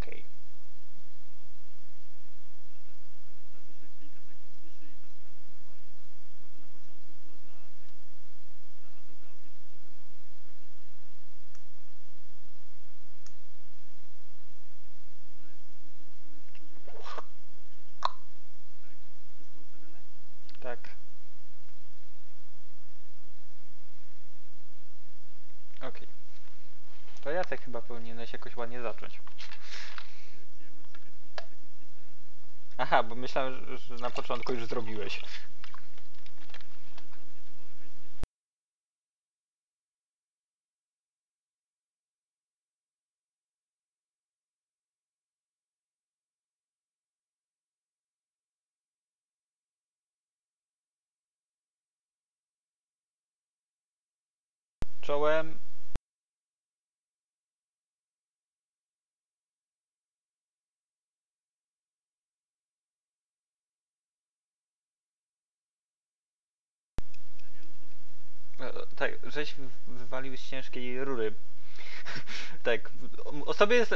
Okej. Tak. Okej. To Jacek chyba powinieneś jakoś ładnie zacząć. Aha, bo myślałem, że- na początku już zrobiłeś. Czołem. E, Tak, żeś wy- wywalił z ciężkiej rury. tak, o- sobie jest...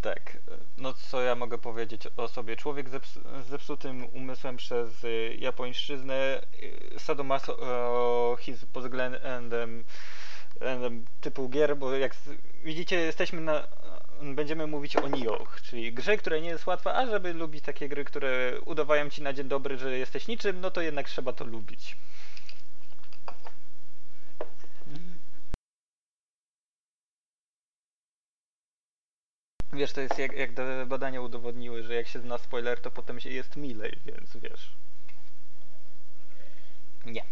Tak, no co ja mogę powiedzieć o sobie? Człowiek zeps zepsutym umysłem przez y, japońszczyznę, y, sadomasochizm pod względem typu gier, bo jak widzicie jesteśmy na... Będziemy mówić o Nioh, czyli grze, która nie jest łatwa, a żeby lubić takie gry, które udawają ci na dzień dobry, że jesteś niczym, no to jednak trzeba to lubić. Wiesz, to jest jak, jak badania udowodniły, że jak się zna spoiler, to potem się jest milej, więc wiesz. Nie.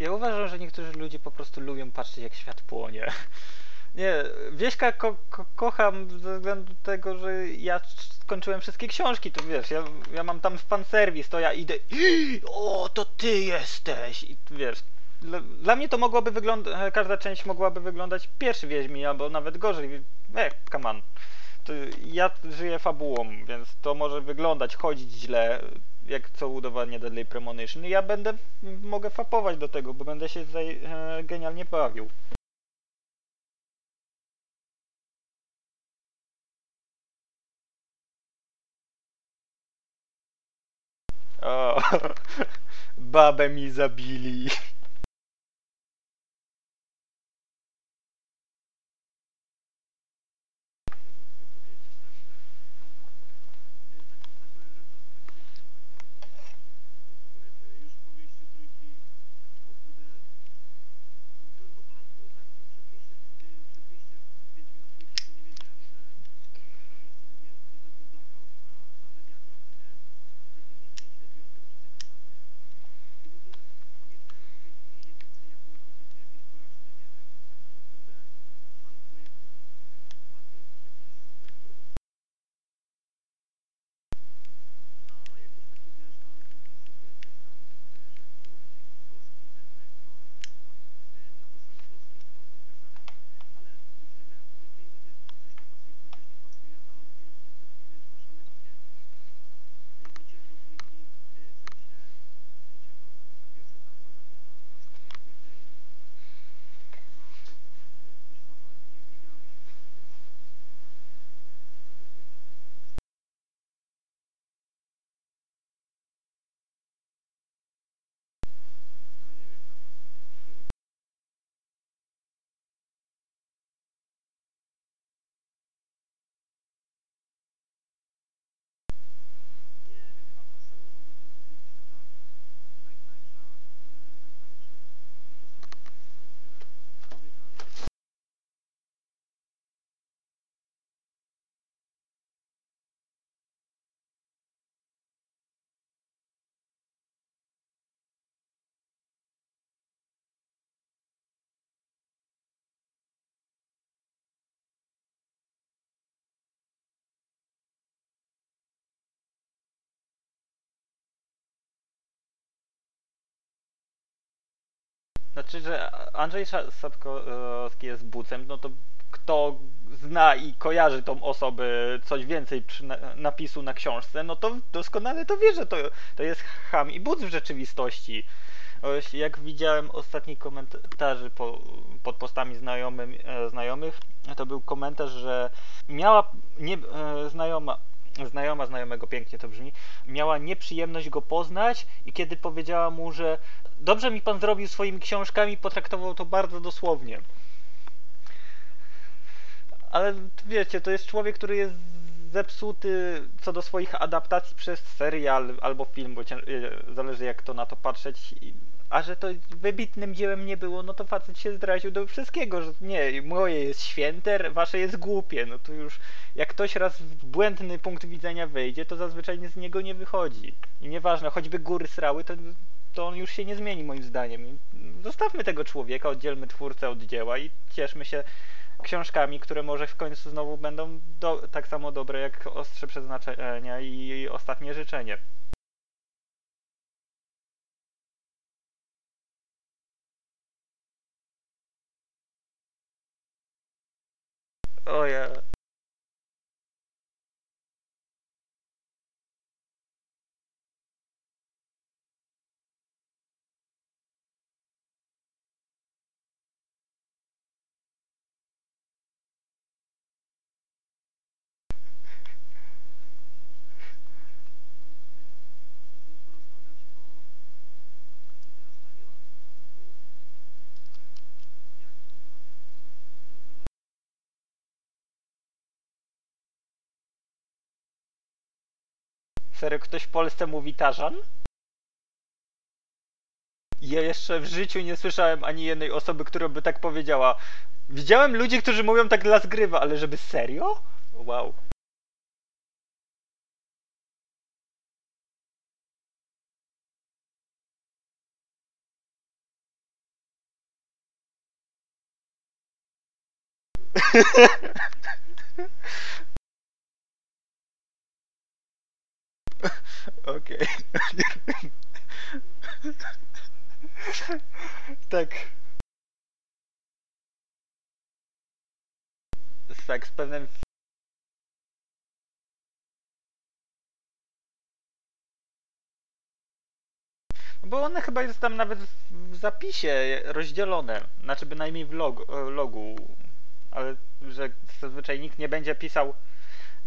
Ja uważam, że niektórzy ludzie po prostu lubią patrzeć jak świat płonie. Nie, Wieśka ko ko kocham ze względu tego, że ja skończyłem wszystkie książki, to wiesz, ja, ja mam tam fanserwis, to ja idę o, to ty jesteś i wiesz, dla, dla mnie to mogłoby wyglądać, każda część mogłaby wyglądać pierwszy Wiedźmin, albo nawet gorzej, e, come on. To ja żyję fabułą, więc to może wyglądać, chodzić źle, jak co udowadnia Deadly Premonition. Ja będę, mogę fapować do tego, bo będę się tutaj e, genialnie bawił. O, babę mi zabili. Znaczy, że Andrzej Sapkowski jest bucem, no to kto zna i kojarzy tą osobę coś więcej przy na, napisu na książce, no to doskonale to wie, że to, to jest ham i buc w rzeczywistości. Oś, Jak widziałem ostatni komentarzy po, pod postami e, znajomych, to był komentarz, że miała nie, e, znajoma, znajoma znajomego, pięknie to brzmi, miała nieprzyjemność go poznać i kiedy powiedziała mu, że dobrze mi pan zrobił swoimi książkami, potraktował to bardzo dosłownie. Ale wiecie, to jest człowiek, który jest zepsuty co do swoich adaptacji przez serial albo film, bo e, zależy jak to na to patrzeć. A że to wybitnym dziełem nie było, no to facet się zdradził do wszystkiego, że nie, moje jest święte, wasze jest głupie. No to już jak ktoś raz w błędny punkt widzenia wejdzie, to zazwyczaj z niego nie wychodzi. I nieważne, choćby góry srały, to, to on już się nie zmieni moim zdaniem. Zostawmy tego człowieka, oddzielmy twórcę od dzieła i cieszmy się książkami, które może w końcu znowu będą do, tak samo dobre jak Ostrze Przeznaczenia i Ostatnie Życzenie. Oh yeah. Serio, ktoś w Polsce mówi tarzan? Ja jeszcze w życiu nie słyszałem ani jednej osoby, która by tak powiedziała. Widziałem ludzi, którzy mówią tak dla zgrywa, ale żeby serio? Wow. Okej. tak. Tak, z pewnym. Bo one chyba jest tam nawet w zapisie rozdzielone. Znaczy bynajmniej w log, logu. Ale że zazwyczaj nikt nie będzie pisał.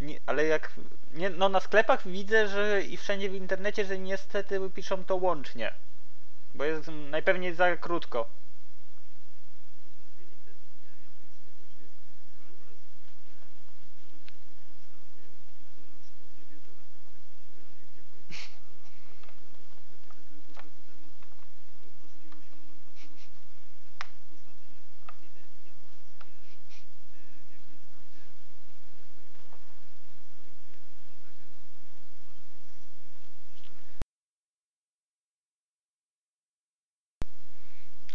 Nie, ale jak. Nie, no na sklepach widzę, że i wszędzie w internecie, że niestety piszą to łącznie. Bo jest najpewniej za krótko.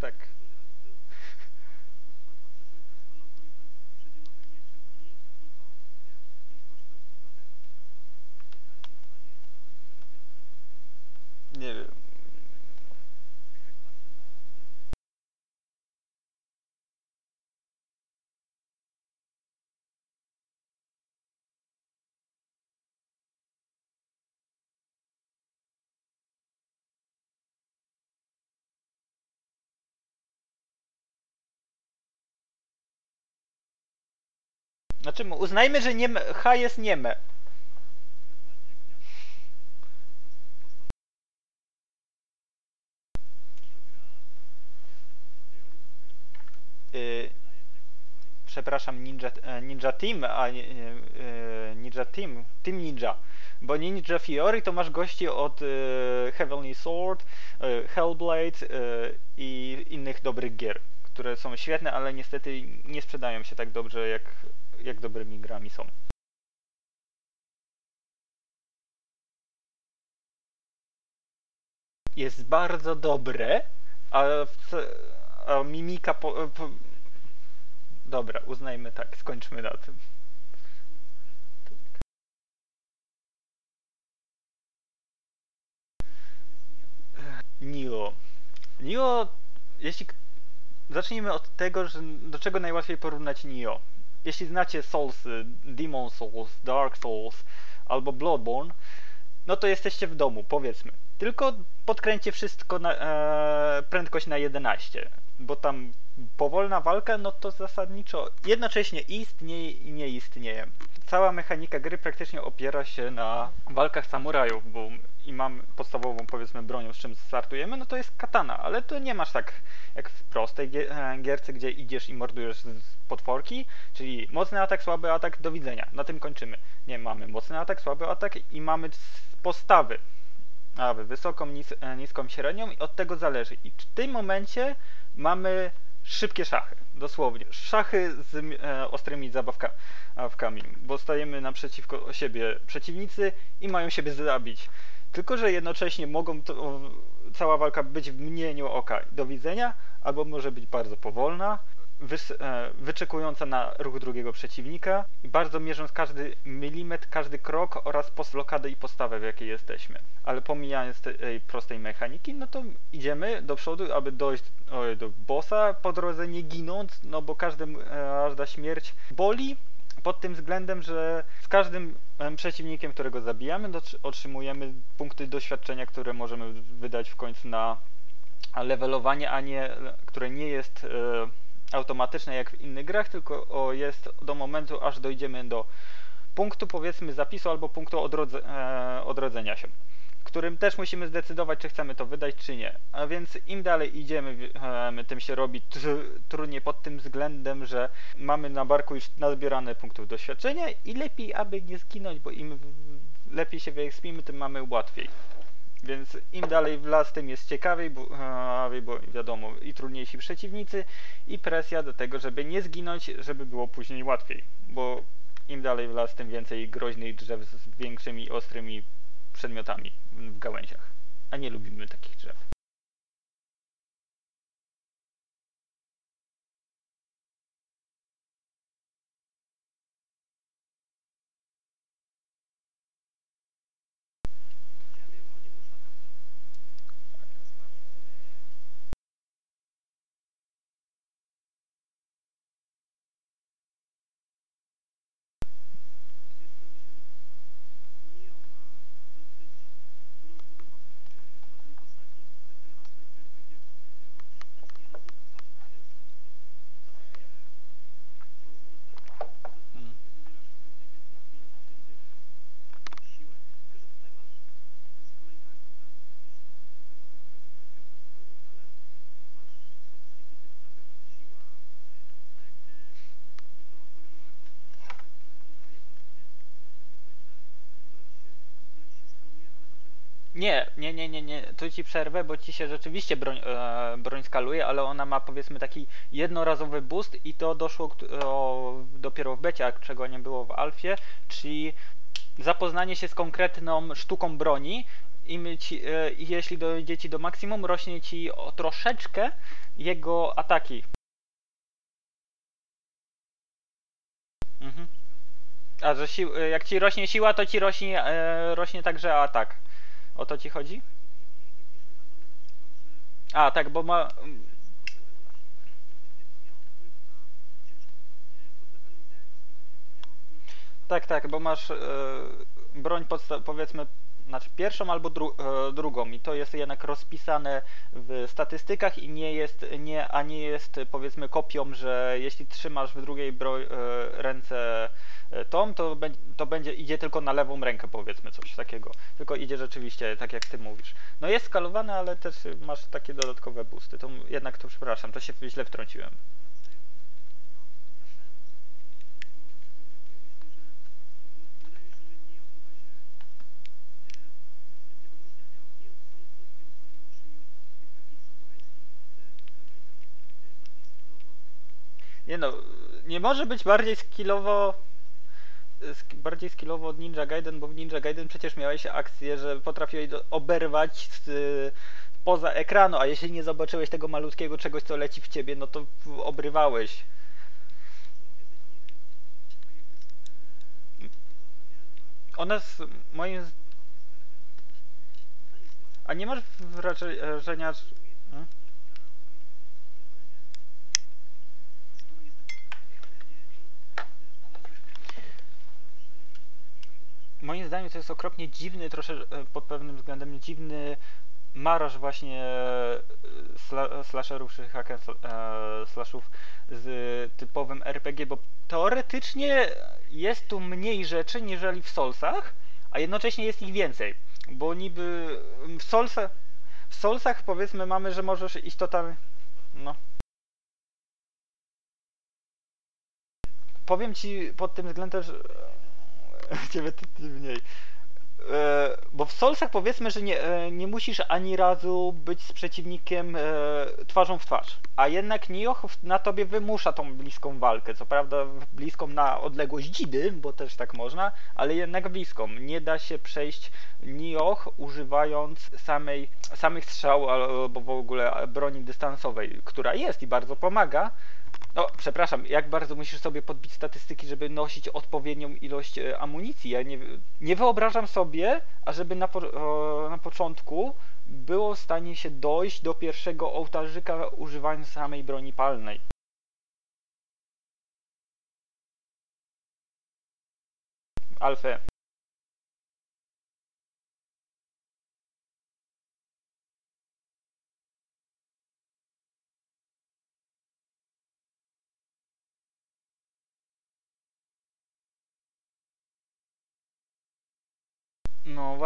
Tak. Nie wiem. Znaczy, uznajmy, że nie, H jest nieme. Y, przepraszam, Ninja, e, Ninja Team, a nie, nie, e, Ninja Team, Team Ninja. Bo Ninja Fiori to masz gości od e, Heavenly Sword, e, Hellblade e, i innych dobrych gier, które są świetne, ale niestety nie sprzedają się tak dobrze, jak, jak dobrymi grami są. Jest bardzo dobre, a, a mimika po, po, Dobra, uznajmy tak, skończmy na tym. Nio. Nio jeśli zacznijmy od tego, że do czego najłatwiej porównać Nioh. Jeśli znacie Soulsy, Demon Souls, Dark Souls albo Bloodborne, no to jesteście w domu, powiedzmy. Tylko podkręćcie wszystko na e, prędkość na 11, bo tam powolna walka, no to zasadniczo jednocześnie istnieje i nie istnieje. Cała mechanika gry praktycznie opiera się na walkach samurajów, bo i mam podstawową powiedzmy bronią, z czym startujemy, no to jest katana, ale to nie masz tak jak w prostej e, gierce, gdzie idziesz i mordujesz potworki, czyli mocny atak, słaby atak, do widzenia. Na tym kończymy. Nie, mamy mocny atak, słaby atak i mamy postawy. A, wysoką, nis, e, niską, średnią i od tego zależy. I w tym momencie mamy szybkie szachy, dosłownie. Szachy z e, ostrymi zabawka- zabawkami, bo stajemy naprzeciwko siebie przeciwnicy i mają siebie zabić. Tylko, że jednocześnie mogą to, cała walka być w mgnieniu oka do widzenia, albo może być bardzo powolna, wyczekująca na ruch drugiego przeciwnika i bardzo mierząc każdy milimetr, każdy krok oraz blokadę i postawę, w jakiej jesteśmy. Ale pomijając tej prostej mechaniki, no to idziemy do przodu, aby dojść do bossa, po drodze nie ginąc, no bo każdy, e, każda śmierć boli, pod tym względem, że z każdym em, przeciwnikiem, którego zabijamy, otrzymujemy punkty doświadczenia, które możemy wydać w końcu na levelowanie, a nie, które nie jest e, automatyczne jak w innych grach, tylko o, jest do momentu, aż dojdziemy do punktu powiedzmy zapisu albo punktu odrodze, e, odrodzenia się, którym też musimy zdecydować, czy chcemy to wydać, czy nie. A więc im dalej idziemy, em, tym się robi tr- trudniej pod tym względem, że mamy na barku już nazbierane punktów doświadczenia i lepiej, aby nie zginąć, bo im lepiej się wyekspimy, tym mamy łatwiej. Więc im dalej w las, tym jest ciekawiej, bo, e, bo wiadomo, i trudniejsi przeciwnicy, i presja do tego, żeby nie zginąć, żeby było później łatwiej. Bo im dalej w las, tym więcej groźnych drzew z większymi, ostrymi przedmiotami w gałęziach. A nie lubimy takich drzew. Nie, nie, nie, nie, nie, tu ci przerwę, bo ci się rzeczywiście broń, e, broń skaluje, ale ona ma powiedzmy taki jednorazowy boost i to doszło o, dopiero w becie, czego nie było w alfie, czyli zapoznanie się z konkretną sztuką broni i ci, e, jeśli dojdzie ci do maksimum, rośnie ci o troszeczkę jego ataki. Mhm. A że sił, e, jak ci rośnie siła, to ci rośnie, e, rośnie także atak. O to ci chodzi? A, tak, bo ma. Tak, tak, bo masz e, broń powiedzmy, znaczy pierwszą albo dru- e, drugą i to jest jednak rozpisane w statystykach i nie jest, nie, a nie jest powiedzmy kopią, że jeśli trzymasz w drugiej e, ręce e, tą, to, to będzie, idzie tylko na lewą rękę powiedzmy coś takiego, tylko idzie rzeczywiście tak jak ty mówisz. No jest skalowane, ale też masz takie dodatkowe boosty, to jednak to przepraszam, to się źle wtrąciłem. No, nie może być bardziej skillowo sk- bardziej skillowo od Ninja Gaiden, bo w Ninja Gaiden przecież miałeś akcję, że potrafiłeś oberwać z, poza ekranu, a jeśli nie zobaczyłeś tego malutkiego czegoś, co leci w ciebie, no to obrywałeś. Ona z moim... A nie masz wrażenia... że- hmm? Moim zdaniem to jest okropnie dziwny, troszkę e, pod pewnym względem dziwny maraż właśnie e, sla, slasherów czy hack and e, slashów z typowym RPG, bo teoretycznie jest tu mniej rzeczy niżeli w Soulsach, a jednocześnie jest ich więcej, bo niby w Soulsach, w Soulsach powiedzmy mamy, że możesz iść totalnie, no. Powiem ci pod tym względem, że ciebie ty mniej. E, bo w Soulsach powiedzmy, że nie, e, nie musisz ani razu być z przeciwnikiem e, twarzą w twarz. A jednak Nioh na tobie wymusza tą bliską walkę. Co prawda bliską na odległość dzidy, bo też tak można, ale jednak bliską. Nie da się przejść Nioh używając samej, samych strzał albo w ogóle broni dystansowej, która jest i bardzo pomaga, no, przepraszam, jak bardzo musisz sobie podbić statystyki, żeby nosić odpowiednią ilość e, amunicji? Ja nie, nie wyobrażam sobie, ażeby na, po, na początku było w stanie się dojść do pierwszego ołtarzyka używając samej broni palnej. Alfę. No,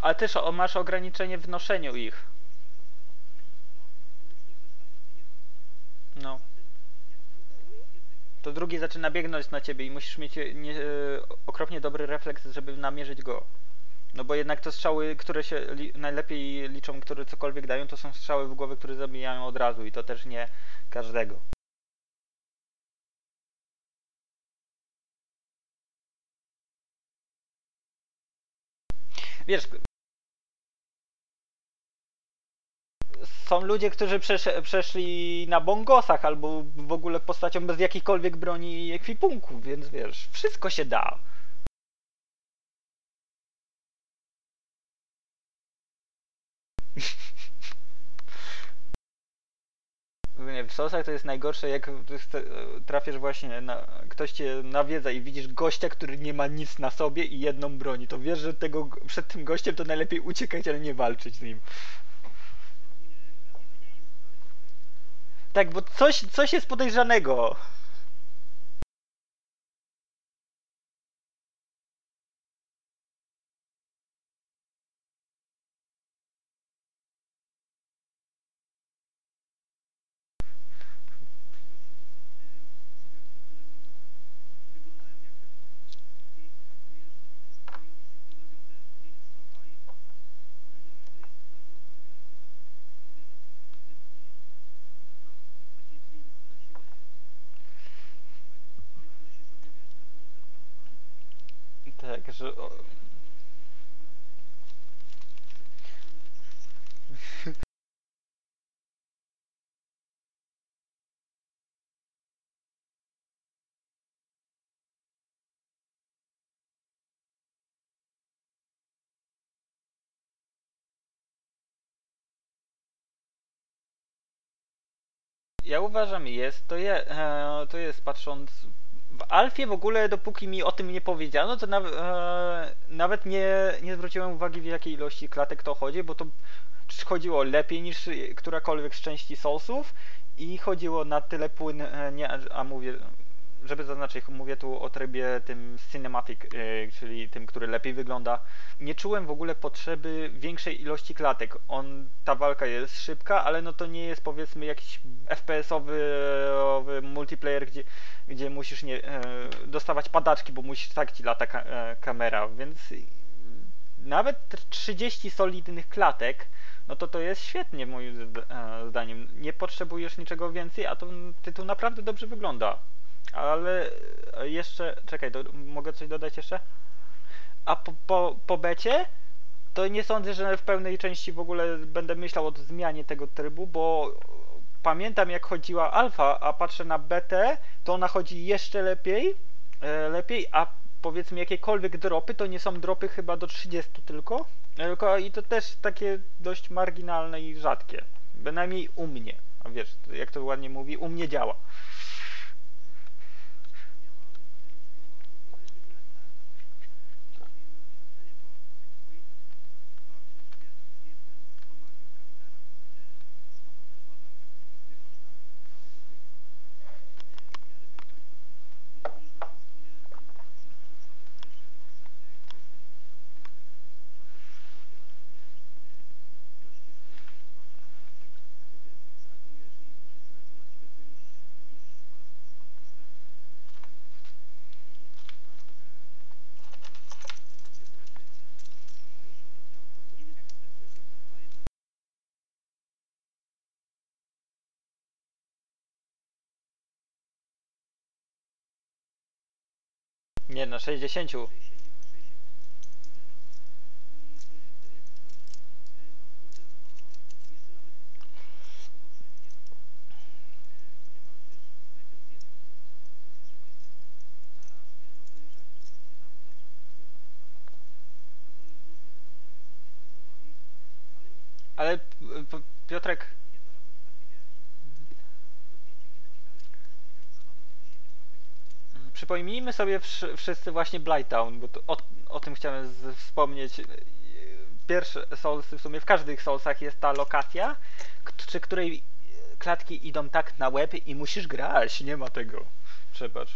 ale też masz ograniczenie w noszeniu ich. No. To drugi zaczyna biegnąć na ciebie i musisz mieć e, nie, e, okropnie dobry refleks, żeby namierzyć go. No bo jednak to strzały, które się li najlepiej liczą, które cokolwiek dają, to są strzały w głowę, które zabijają od razu i to też nie każdego. Wiesz, są ludzie, którzy przesz przeszli na bongosach albo w ogóle postacią bez jakiejkolwiek broni i ekwipunku, więc wiesz, wszystko się da. W sosach to jest najgorsze, jak trafisz właśnie na, ktoś cię nawiedza i widzisz gościa, który nie ma nic na sobie i jedną broni, to wiesz, że tego, przed tym gościem to najlepiej uciekać, ale nie walczyć z nim. Tak, bo coś, coś jest podejrzanego. Tak, że... Ja uważam, jest to, je, e, to jest patrząc w Alfie w ogóle, dopóki mi o tym nie powiedziano, to naw e, nawet nie, nie zwróciłem uwagi w jakiej ilości klatek to chodzi, bo to chodziło lepiej niż którakolwiek z części Soulsów i chodziło na tyle płyn, e, nie, a mówię, żeby zaznaczyć, mówię tu o trybie tym cinematic, e, czyli tym, który lepiej wygląda. Nie czułem w ogóle potrzeby większej ilości klatek. On, ta walka jest szybka, ale no to nie jest powiedzmy jakiś FPS-owy multiplayer, gdzie, gdzie musisz nie, e, dostawać padaczki, bo musisz tak ci lata ka e, kamera, więc nawet 30 solidnych klatek no to to jest świetnie moim zdaniem. Nie potrzebujesz niczego więcej, a to tytuł naprawdę dobrze wygląda. Ale jeszcze, czekaj, do, mogę coś dodać jeszcze? A po, po, po becie to nie sądzę, że w pełnej części w ogóle będę myślał o zmianie tego trybu, bo pamiętam jak chodziła alfa, a patrzę na betę, to ona chodzi jeszcze lepiej, e, lepiej, a powiedzmy jakiekolwiek dropy, to nie są dropy chyba do 30 tylko, tylko i to też takie dość marginalne i rzadkie, bynajmniej u mnie, a wiesz, jak to ładnie mówi, u mnie działa. Na 60. Ale p- p- Piotrek. Mm, Przypomnijmy sobie wsz- wszyscy właśnie Blighttown, bo o, o tym chciałem wspomnieć. Pierwsze Soulsy, w sumie w każdych Soulsach jest ta lokacja, przy której klatki idą tak na łeb i musisz grać, nie ma tego. Przebacz.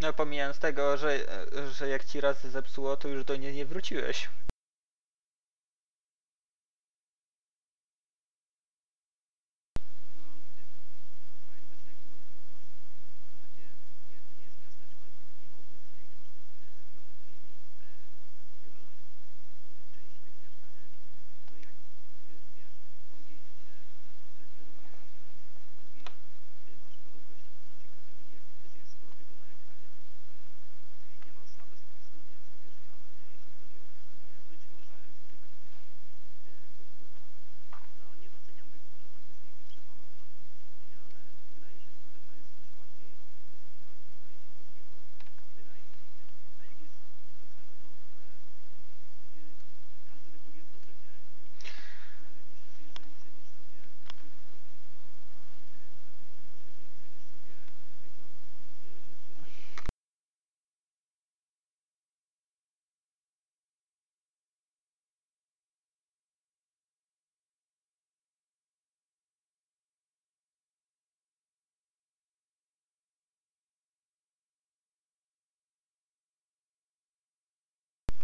No pomijając tego, że, że jak ci raz zepsuło, to już do niej nie wróciłeś.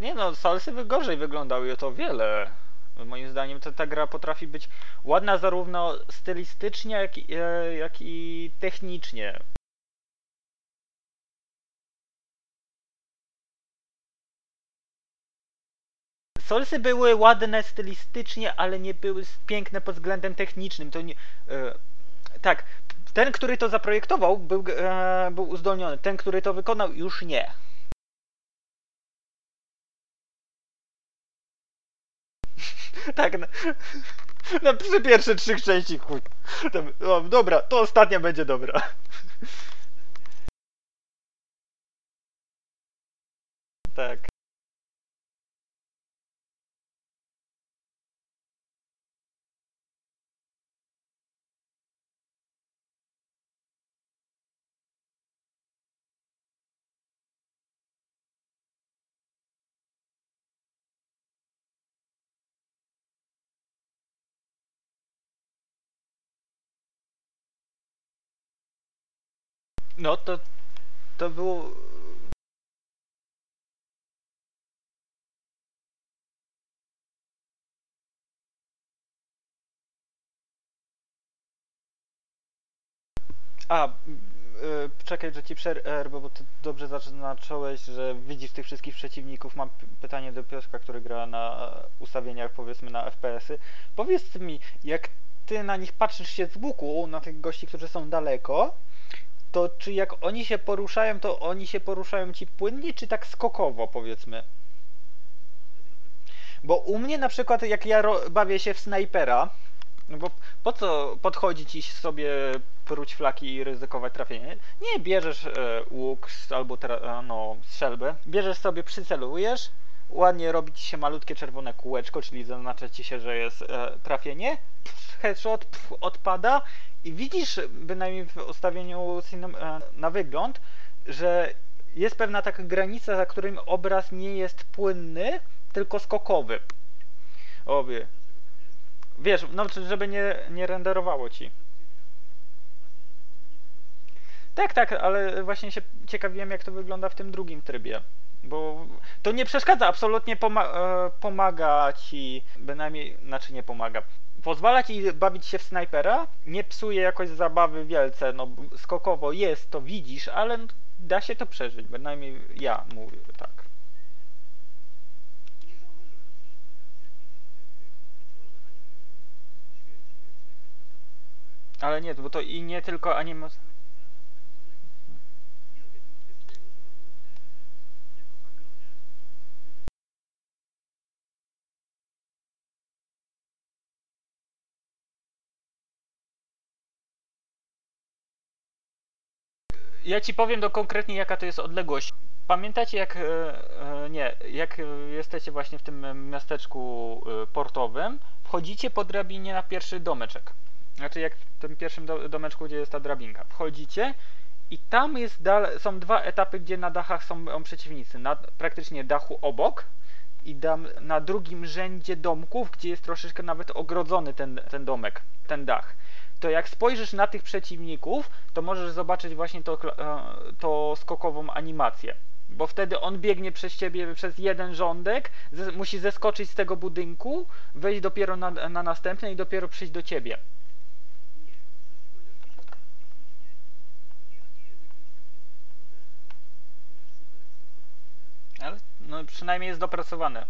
Nie no, Soulsy by gorzej wyglądały i to wiele. Moim zdaniem to ta gra potrafi być ładna zarówno stylistycznie, jak, e, jak i technicznie. Soulsy były ładne stylistycznie, ale nie były piękne pod względem technicznym. To nie, e, tak, ten, który to zaprojektował, był, e, był uzdolniony. Ten, który to wykonał, już nie. Tak, no, no przy pierwsze trzy części chuj. Dobra, to ostatnia będzie dobra. Tak. No to to było A, m, y, czekaj, że ci przerwę, bo ty dobrze zaznaczyłeś, że widzisz tych wszystkich przeciwników. Mam pytanie do Piotrka, który gra na ustawieniach, powiedzmy, na FPS-y. Powiedz mi, jak ty na nich patrzysz się z łuku, na tych gości, którzy są daleko, to czy jak oni się poruszają, to oni się poruszają ci płynnie, czy tak skokowo, powiedzmy? Bo u mnie na przykład, jak ja bawię się w snajpera, no bo po co podchodzić i sobie pruć flaki i ryzykować trafienie? Nie, bierzesz e, łuk albo no, strzelbę, bierzesz sobie, przycelujesz, ładnie robi ci się malutkie czerwone kółeczko, czyli zaznacza ci się, że jest e, trafienie, pff, headshot pff, odpada i widzisz bynajmniej w ustawieniu e, na wygląd, że jest pewna taka granica, za którym obraz nie jest płynny, tylko skokowy. Obie. Wiesz, no żeby nie, nie renderowało ci. Tak, tak, ale właśnie się ciekawiłem, jak to wygląda w tym drugim trybie. Bo to nie przeszkadza, absolutnie poma- e, pomaga ci, bynajmniej, znaczy nie pomaga. Pozwala ci bawić się w snajpera, nie psuje jakoś zabawy wielce, no skokowo jest, to widzisz, ale da się to przeżyć, bynajmniej ja mówię tak. Ale nie, bo to i nie tylko animacja. Ja ci powiem do konkretnie jaka to jest odległość. Pamiętacie jak, e, e, nie, jak e, jesteście właśnie w tym miasteczku portowym, wchodzicie po drabinie na pierwszy domeczek. Znaczy jak w tym pierwszym do, domeczku, gdzie jest ta drabinka. Wchodzicie i tam jest są dwa etapy, gdzie na dachach są przeciwnicy. Na praktycznie dachu obok i dam, na drugim rzędzie domków, gdzie jest troszeczkę nawet ogrodzony ten, ten domek, ten dach to jak spojrzysz na tych przeciwników, to możesz zobaczyć właśnie to, e, to skokową animację. Bo wtedy on biegnie przez ciebie przez jeden rządek, musi zeskoczyć z tego budynku, wejść dopiero na, na następny i dopiero przyjść do ciebie. Ale no, przynajmniej jest dopracowane.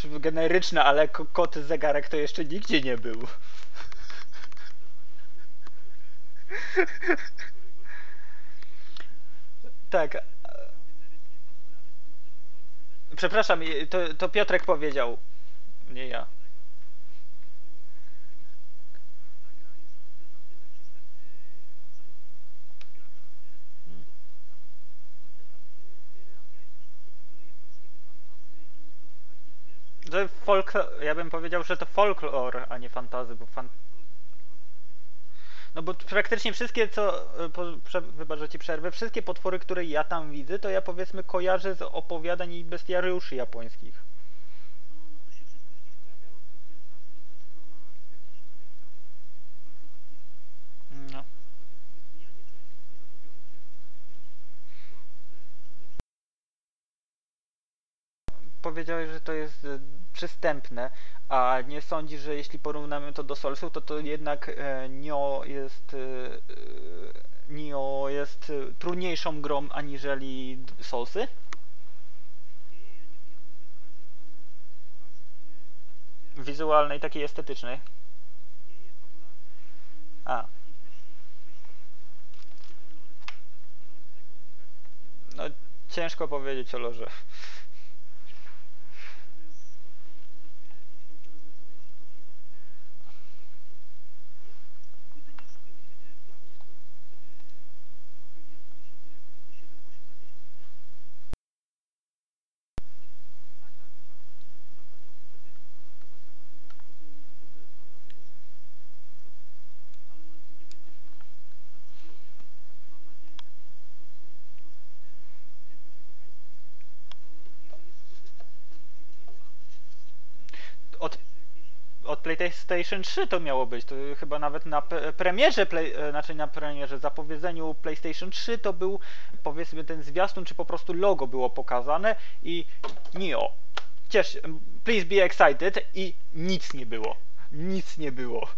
Psz, generyczne, ale ko- kot zegarek to jeszcze nigdzie nie był. Tak. Przepraszam, to, to Piotrek powiedział, nie ja. Folk, ja bym powiedział, że to folklor, a nie fantazy, bo fan... No bo praktycznie wszystkie, co, e, po, prze, wybacz, ci przerwę, wszystkie potwory, które ja tam widzę, to ja powiedzmy kojarzę z opowiadań i bestiariuszy japońskich. No. Powiedziałeś, że to jest e, przystępne, a nie sądzisz, że jeśli porównamy to do Soulsów, to to jednak e, Nioh jest e, e, Nioh jest trudniejszą grą aniżeli Soulsy? Wizualnej, takiej estetycznej. A. No ciężko powiedzieć o lorze. PlayStation 3 to miało być. To chyba nawet na premierze, play, e, znaczy na premierze, zapowiedzeniu PlayStation 3 to był powiedzmy ten zwiastun, czy po prostu logo było pokazane i Nio. Ciesz, please be excited i nic nie było. Nic nie było.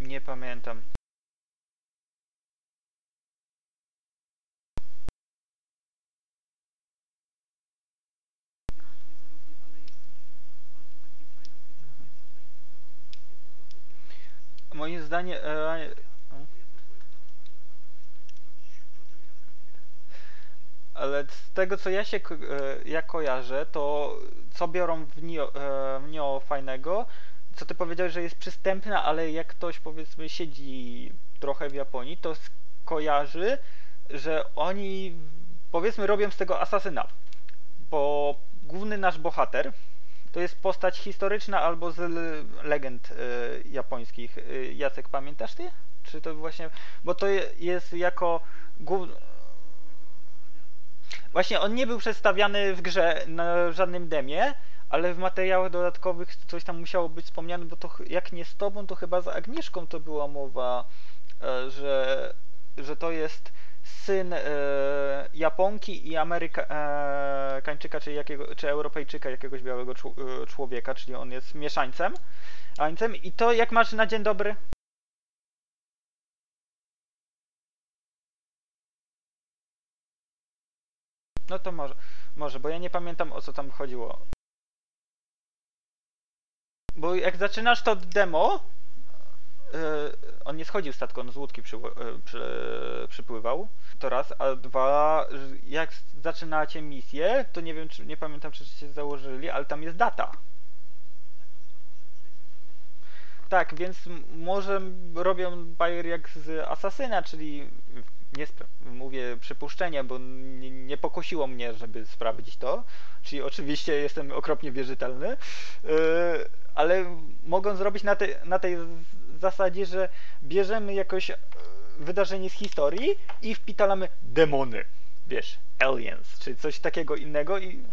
Nie pamiętam. Moim zdaniem. E, ale z tego co ja się e, ja kojarzę, to co biorą w Nio, e, w Nio fajnego, co ty powiedziałeś, że jest przystępna, ale jak ktoś powiedzmy siedzi trochę w Japonii, to kojarzy, że oni powiedzmy robią z tego asasyna. Bo główny nasz bohater to jest postać historyczna albo z legend e, japońskich. E, Jacek, pamiętasz ty? Czy to właśnie. Bo to je- jest jako głów... Właśnie on nie był przedstawiany w grze na żadnym demie, ale w materiałach dodatkowych coś tam musiało być wspomniane, bo to jak nie z tobą, to chyba z Agnieszką to była mowa, e, że, że to jest syn e, Japonki i Amerykańczyka, czy, jakiego, czy Europejczyka, jakiegoś białego czł- e, człowieka, czyli on jest mieszańcem. Ańcem. I to jak masz na dzień dobry? No to może, może, bo ja nie pamiętam o co tam chodziło. Bo jak zaczynasz to demo, on nie schodził statku, on z łódki przy, yy, przy, przypływał. To raz, a dwa, jak zaczynacie misję, to nie wiem, czy nie pamiętam, czy się założyli, ale tam jest data. Tak, więc może robią Bayer jak z Asasyna, czyli nie mówię przypuszczenie, bo nie, nie pokusiło mnie, żeby sprawdzić to, czyli oczywiście jestem okropnie wierzytelny, yy, ale mogą zrobić na, te, na tej zasadzie, że bierzemy jakoś yy, wydarzenie z historii i wpitalamy demony, wiesz, aliens, czy coś takiego innego i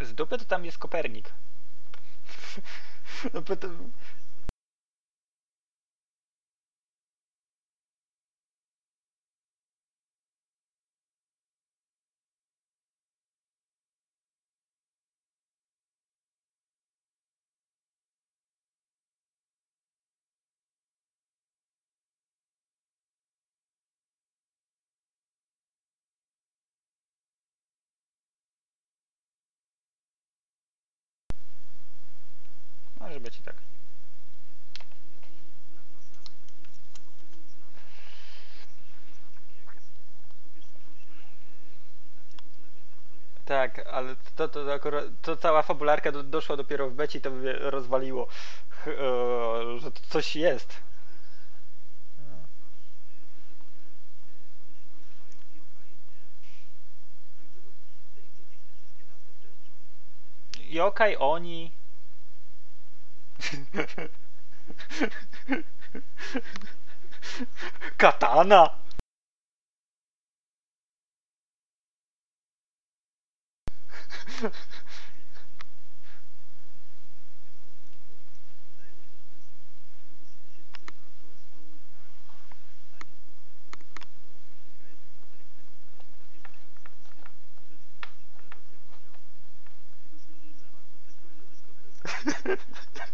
z dupy to tam jest Kopernik. No może być tak. Tak, ale to, to, akurat, to cała fabularka do, doszła dopiero w beci, to mnie rozwaliło, Ch- e, że to coś jest. Yokai, oni. 干啥呢？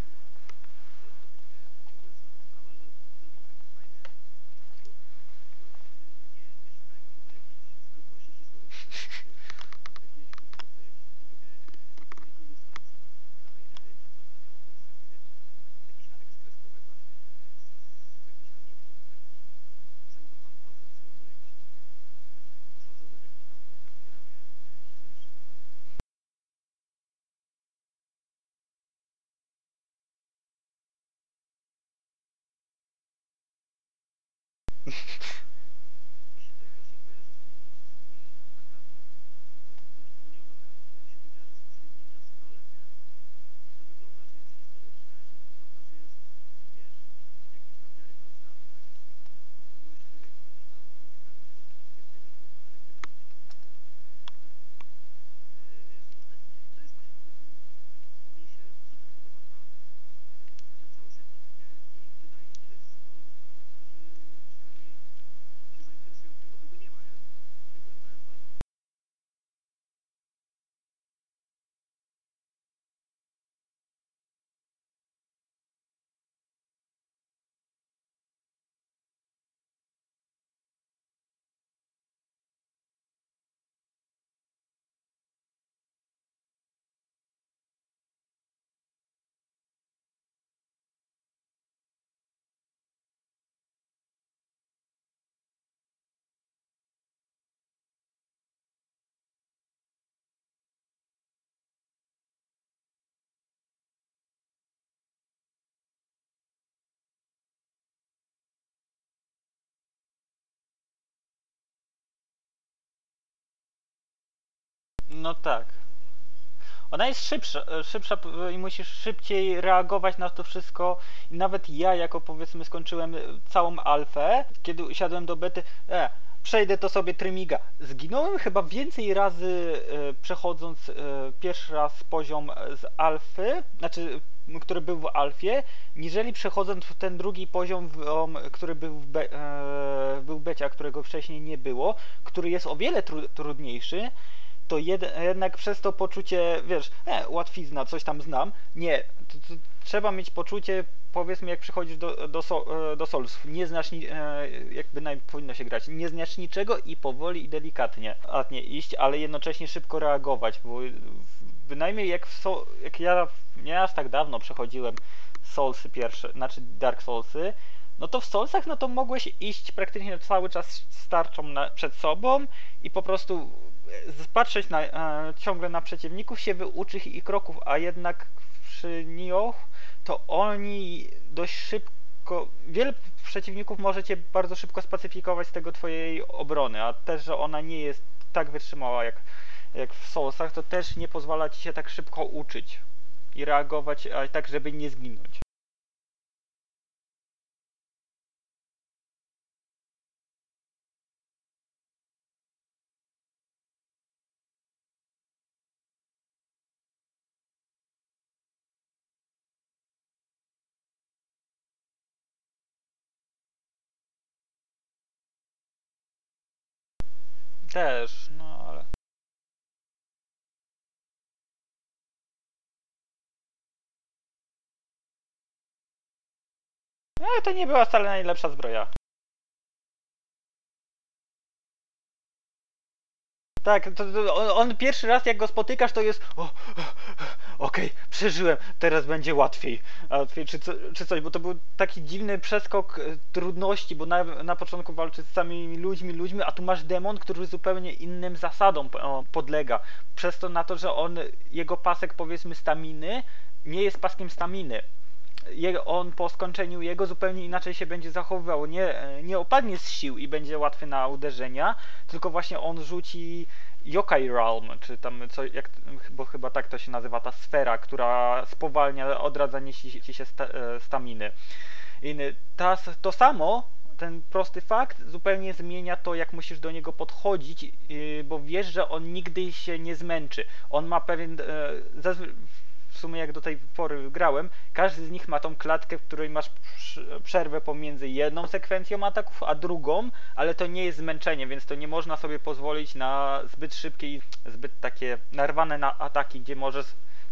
No tak. Ona jest szybsza, e, szybsza i musisz szybciej reagować na to wszystko. I nawet ja, jako powiedzmy skończyłem e, całą alfę, kiedy usiadłem do bety, e, przejdę to sobie trymiga. Zginąłem chyba więcej razy e, przechodząc e, pierwszy raz poziom e, z alfy, znaczy który był w alfie, niżeli przechodząc w ten drugi poziom, który był w, be, e, był w becie, którego wcześniej nie było, który jest o wiele tru, trudniejszy to jed, jednak przez to poczucie, wiesz, e, łatwizna, coś tam znam. Nie, to, to trzeba mieć poczucie, powiedzmy, jak przychodzisz do, do, so, e, do nie znasz, ni- e, jakby powinno się grać, nie znasz niczego i powoli i delikatnie ładnie iść, ale jednocześnie szybko reagować, bo bynajmniej jak, w so, jak ja nie aż tak dawno przechodziłem Soulsy pierwsze, znaczy Dark Soulsy, no to w Soulsach no to mogłeś iść praktycznie cały czas z tarczą na, przed sobą i po prostu patrzeć na, e, ciągle na przeciwników, się wyuczyć ich kroków, a jednak przy Nioh to oni dość szybko, wiele przeciwników może cię bardzo szybko spacyfikować z tego twojej obrony, a też, że ona nie jest tak wytrzymała jak, jak w Soulsach, to też nie pozwala ci się tak szybko uczyć i reagować, a tak, żeby nie zginąć. Też, no ale... No, ale to nie była wcale najlepsza zbroja. Tak, to, to on, on pierwszy raz jak go spotykasz to jest o, o, okej, przeżyłem, teraz będzie łatwiej, łatwiej czy, co, czy coś, bo to był taki dziwny przeskok e, trudności, bo na, na początku walczysz z samymi ludźmi, ludźmi, a tu masz demon, który zupełnie innym zasadom o, podlega, przez to na to, że on, jego pasek powiedzmy staminy nie jest paskiem staminy, jego, on po skończeniu jego zupełnie inaczej się będzie zachowywał. Nie, nie opadnie z sił i będzie łatwy na uderzenia, tylko właśnie on rzuci Yokai Realm, czy tam co, jak, bo chyba tak to się nazywa, ta sfera, która spowalnia odradzanie ci, się sta, e, staminy. I ta, to samo, ten prosty fakt zupełnie zmienia to, jak musisz do niego podchodzić, yy, bo wiesz, że on nigdy się nie zmęczy. On ma pewien, e, sumie jak do tej pory grałem, każdy z nich ma tą klatkę, w której masz przerwę pomiędzy jedną sekwencją ataków, a drugą, ale to nie jest zmęczenie, więc to nie można sobie pozwolić na zbyt szybkie i zbyt takie narwane na ataki, gdzie możesz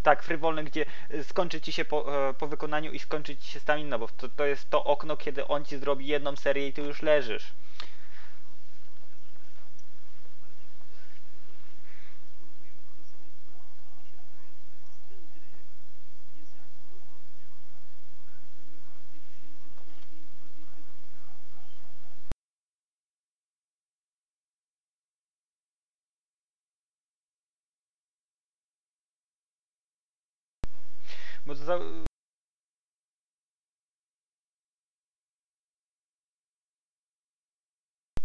tak, frywolne, gdzie skończy ci się po, e, po wykonaniu i skończy ci się stamina, bo to, to jest to okno, kiedy on ci zrobi jedną serię i ty już leżysz. Bo to za,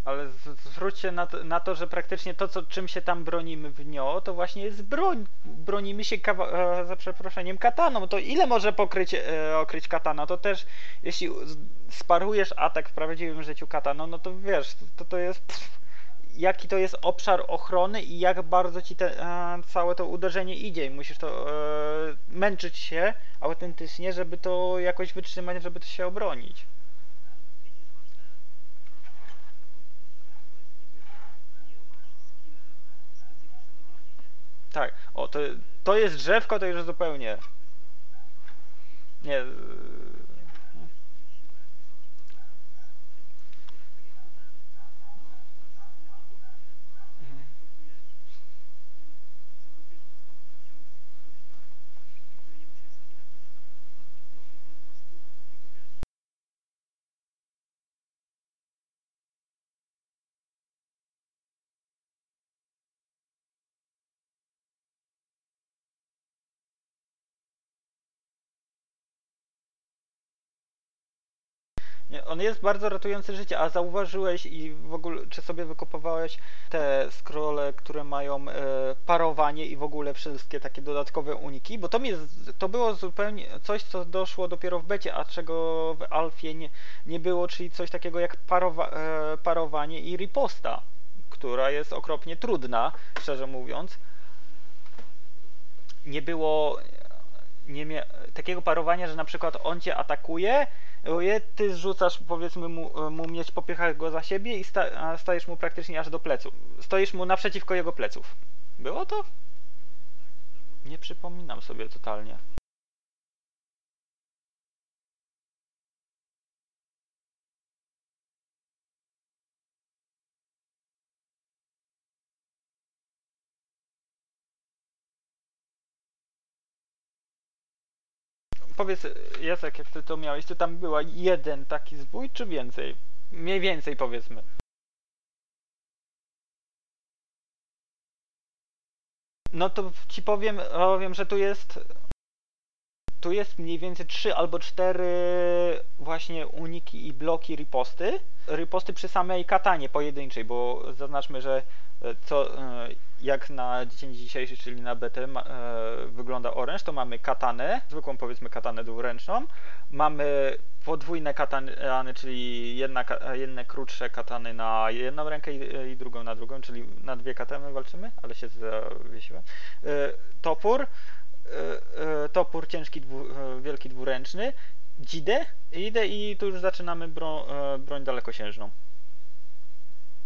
Ale zwróćcie na to, na to, że praktycznie to, co, czym się tam bronimy w nią, to właśnie jest broń. Bronimy się, kawa- e, za przeproszeniem, kataną. To ile może pokryć, e, okryć katana? To też, jeśli sparujesz atak w prawdziwym życiu kataną, no to wiesz, to, to jest... Pff, jaki to jest obszar ochrony i jak bardzo ci te, e, całe to uderzenie idzie. I musisz to e, męczyć się autentycznie, żeby to jakoś wytrzymać, żeby to się obronić. Tak, o, to, to jest drzewko, to już zupełnie. Nie. On jest bardzo ratujący życie, a zauważyłeś i w ogóle, czy sobie wykopowałeś te scrolle, które mają e, parowanie i w ogóle wszystkie takie dodatkowe uniki? Bo to mi to było zupełnie coś, co doszło dopiero w becie, a czego w alfie nie, nie było, czyli coś takiego jak parowa, e, parowanie i riposta, która jest okropnie trudna, szczerze mówiąc nie było nie takiego parowania, że na przykład on cię atakuje, je, ty zrzucasz powiedzmy mu, mu mieć, popychasz go za siebie i sta, stajesz mu praktycznie aż do pleców. Stoisz mu naprzeciwko jego pleców. Było to? Nie przypominam sobie totalnie. Powiedz, Jacek, jak ty to miałeś, to tam była jeden taki zbój, czy więcej? Mniej więcej powiedzmy. No to ci powiem, powiem, że tu jest tu jest mniej więcej 3 albo 4 właśnie uniki i bloki riposty. Riposty przy samej katanie pojedynczej, bo zaznaczmy, że e, co, e, jak na dzień dzisiejszy, czyli na BT e, wygląda oręż, to mamy katanę, zwykłą powiedzmy katanę dwuręczną, mamy podwójne katany, czyli jedna, jedne krótsze katany na jedną rękę i, i drugą na drugą, czyli na dwie katany walczymy, ale się zawiesiłem. Topór, topór ciężki, dwu, e, wielki dwuręczny, dzidę, idę i tu już zaczynamy bro, e, broń dalekosiężną.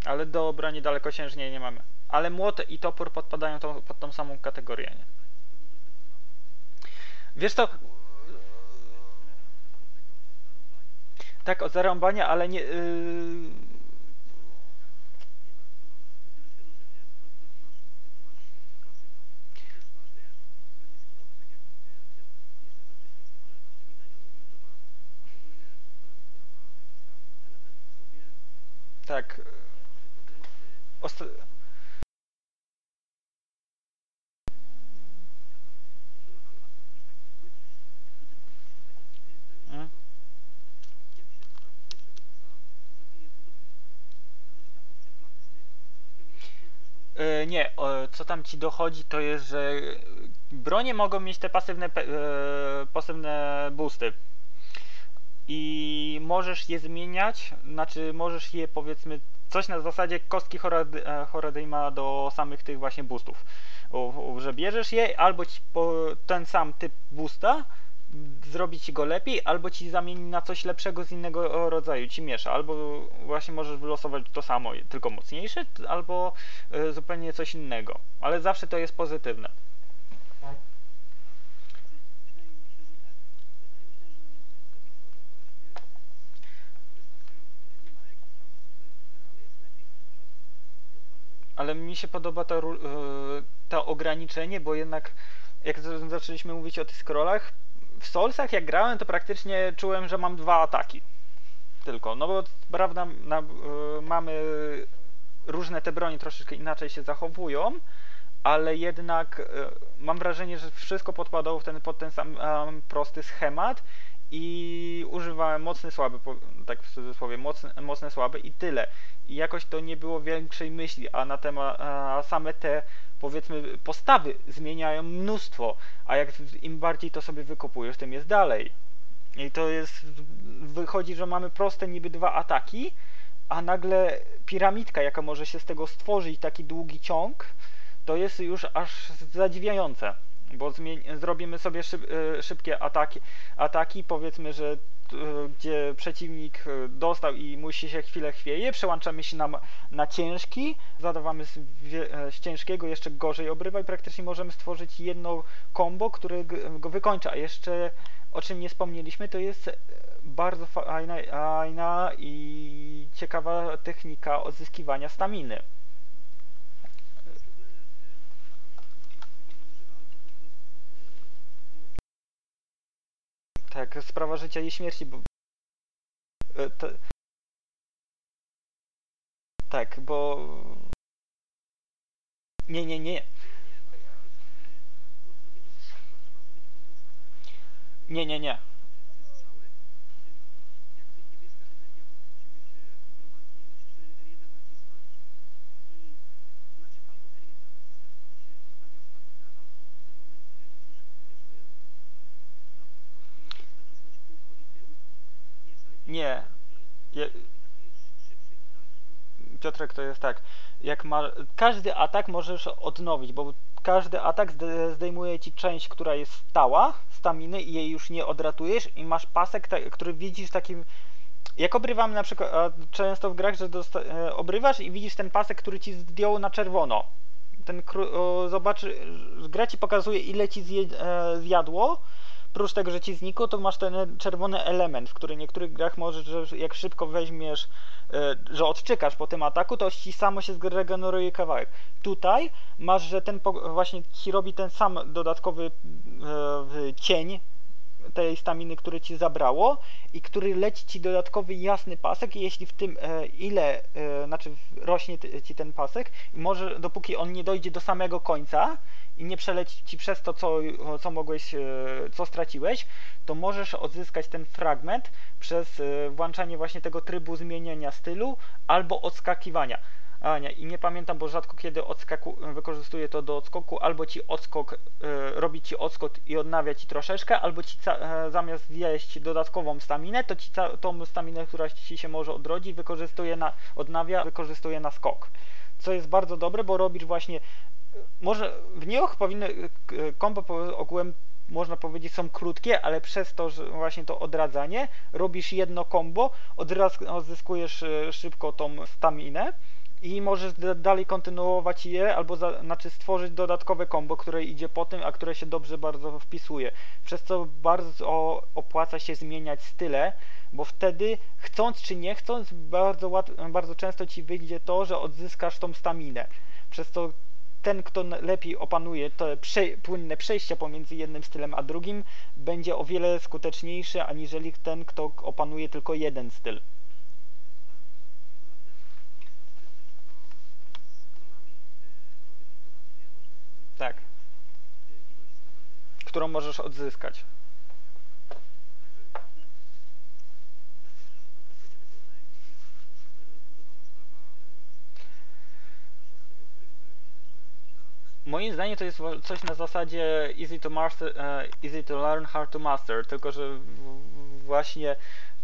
Ale do broni dalekosiężnej nie mamy. Ale młot i topór podpadają tą, pod tą samą kategorię, nie? Wiesz to... Tak, o zarąbanie, ale nie... Yy... Tak. Osta... Mm. E, Nie, co tam ci dochodzi, to jest, że bronie mogą mieć te pasywne, e, pasywne boosty. I możesz je zmieniać, znaczy możesz je powiedzmy coś na zasadzie kostki Horad- e, Horadima do samych tych właśnie boostów. Że bierzesz je, albo ci ten sam typ boosta zrobi ci go lepiej, albo ci zamieni na coś lepszego z innego rodzaju, ci miesza. Albo właśnie możesz wylosować to samo, tylko mocniejsze, albo e, zupełnie coś innego. Ale zawsze to jest pozytywne. Ale mi się podoba to, e, to ograniczenie, bo jednak jak zaczęliśmy mówić o tych scrollach, w Soulsach jak grałem, to praktycznie czułem, że mam dwa ataki. Tylko, no bo prawda, na, e, mamy różne te broni troszeczkę inaczej się zachowują, ale jednak e, mam wrażenie, że wszystko podpadało w ten, pod ten sam prosty schemat i używałem mocny, słaby, tak w cudzysłowie, mocny, mocny, słaby i tyle. I jakoś to nie było większej myśli, a na temat, a same te powiedzmy postawy zmieniają mnóstwo, a jak im bardziej to sobie wykopujesz, tym jest dalej. I to jest, wychodzi, że mamy proste niby dwa ataki, a nagle piramidka, jaka może się z tego stworzyć, taki długi ciąg, to jest już aż zadziwiające, bo zrobimy sobie szyb, e, szybkie ataki, ataki, powiedzmy, że e, gdzie przeciwnik e, dostał i musi się chwilę chwieje, przełączamy się na, na ciężki, zadawamy z, z ciężkiego jeszcze gorzej obrywa i praktycznie możemy stworzyć jedno combo, które go wykończy, a jeszcze o czym nie wspomnieliśmy, to jest bardzo fajna i ciekawa technika odzyskiwania staminy. Tak, sprawa życia i śmierci. Bo... e, To... Tak, bo. Nie, nie, nie. Nie, nie, nie. Nie. Je... Piotrek, to jest tak. Jak ma... Każdy atak możesz odnowić, bo każdy atak zde- zdejmuje ci część, która jest stała, staminy i jej już nie odratujesz i masz pasek, który widzisz takim... Jak obrywamy na przykład często w grach, że dosta- e, obrywasz i widzisz ten pasek, który ci zdjął na czerwono. Ten o, zobaczy, gra ci pokazuje ile ci zje- e, zjadło, Prócz tego, że ci znikło, to masz ten czerwony element, w który w niektórych grach możesz, że jak szybko weźmiesz, e, że odczykasz po tym ataku, to ci samo się zregeneruje kawałek. Tutaj masz, że ten właśnie ci robi ten sam dodatkowy e, cień tej staminy, który ci zabrało i który leci ci dodatkowy jasny pasek i jeśli w tym e, ile, e, znaczy rośnie ci ten pasek może dopóki on nie dojdzie do samego końca i nie przeleci ci przez to, co, co mogłeś, e, co straciłeś, to możesz odzyskać ten fragment przez e, włączanie właśnie tego trybu zmieniania stylu albo odskakiwania. A nie, i nie pamiętam, bo rzadko kiedy odskaku, wykorzystuję to do odskoku, albo ci odskok, y, robi ci odskok i odnawia ci troszeczkę, albo ci ca, zamiast zjeść dodatkową staminę, to ci ca, tą staminę, która ci się może odrodzi, wykorzystuje na, odnawia, wykorzystuje na skok. Co jest bardzo dobre, bo robisz właśnie, może w nioch powinny, y, k- kombo ogółem można powiedzieć są krótkie, ale przez to, że właśnie to odradzanie, robisz jedno odraz, odzyskujesz y, szybko tą staminę i możesz dalej kontynuować je, albo za, znaczy stworzyć dodatkowe combo, które idzie po tym, a które się dobrze bardzo wpisuje. Przez co bardzo opłaca się zmieniać style, bo wtedy chcąc czy nie chcąc, bardzo, bardzo często ci wyjdzie to, że odzyskasz tą staminę. Przez to ten, kto lepiej opanuje te prze, płynne przejścia pomiędzy jednym stylem a drugim, będzie o wiele skuteczniejszy, aniżeli ten, kto opanuje tylko jeden styl. Tak. Którą możesz odzyskać. Moim zdaniem to jest coś na zasadzie easy to, master, e, easy to learn, hard to master, tylko że właśnie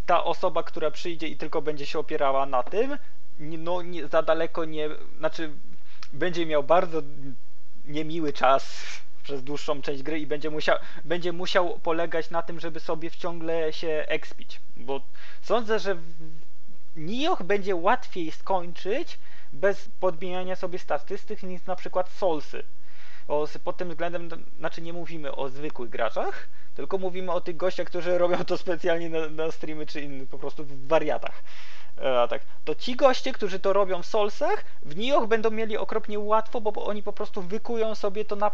ta osoba, która przyjdzie i tylko będzie się opierała na tym, no nie, za daleko nie, znaczy będzie miał bardzo niemiły czas przez dłuższą część gry i będzie musiał, będzie musiał polegać na tym, żeby sobie ciągle się expić, bo sądzę, że Nioh będzie łatwiej skończyć bez podbijania sobie statystyk niż na przykład Soulsy. O, s- pod tym względem, znaczy nie mówimy o zwykłych graczach, tylko mówimy o tych gościach, którzy robią to specjalnie na, na streamy czy innych, po prostu w wariatach. E, tak, to ci goście, którzy to robią w Soulsach, w Nioh będą mieli okropnie łatwo, bo bo oni po prostu wykują sobie to na,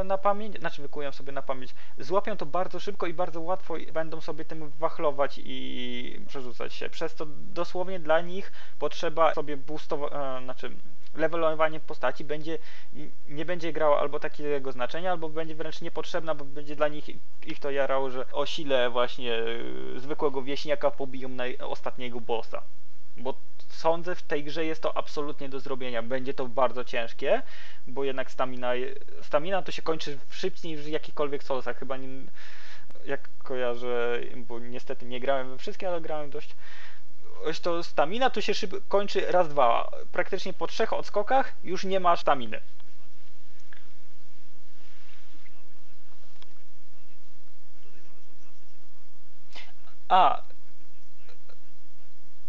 e, na pamięć, znaczy wykują sobie na pamięć, złapią to bardzo szybko i bardzo łatwo i będą sobie tym wachlować i przerzucać się. Przez to dosłownie dla nich potrzeba sobie boostować, e, znaczy levelowanie postaci będzie, nie będzie grało albo takiego znaczenia, albo będzie wręcz niepotrzebna, bo będzie dla nich ich to jarało, że o sile właśnie y, zwykłego wieśniaka pobiją na ostatniego bossa. Bo sądzę, w tej grze jest to absolutnie do zrobienia. Będzie to bardzo ciężkie, bo jednak stamina, stamina to się kończy szybciej niż w jakichkolwiek Soulsach. Chyba nie, jak kojarzę, bo niestety nie grałem we wszystkie, ale grałem dość Oś to stamina tu się szyb kończy raz, dwa. Praktycznie po trzech odskokach już nie masz staminy. A,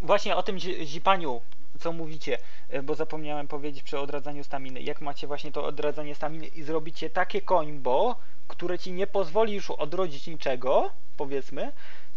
właśnie o tym zi- zipaniu, co mówicie, e, bo zapomniałem powiedzieć przy odradzaniu staminy. Jak macie właśnie to odradzanie staminy i zrobicie takie końbo, które ci nie pozwoli już odrodzić niczego, powiedzmy,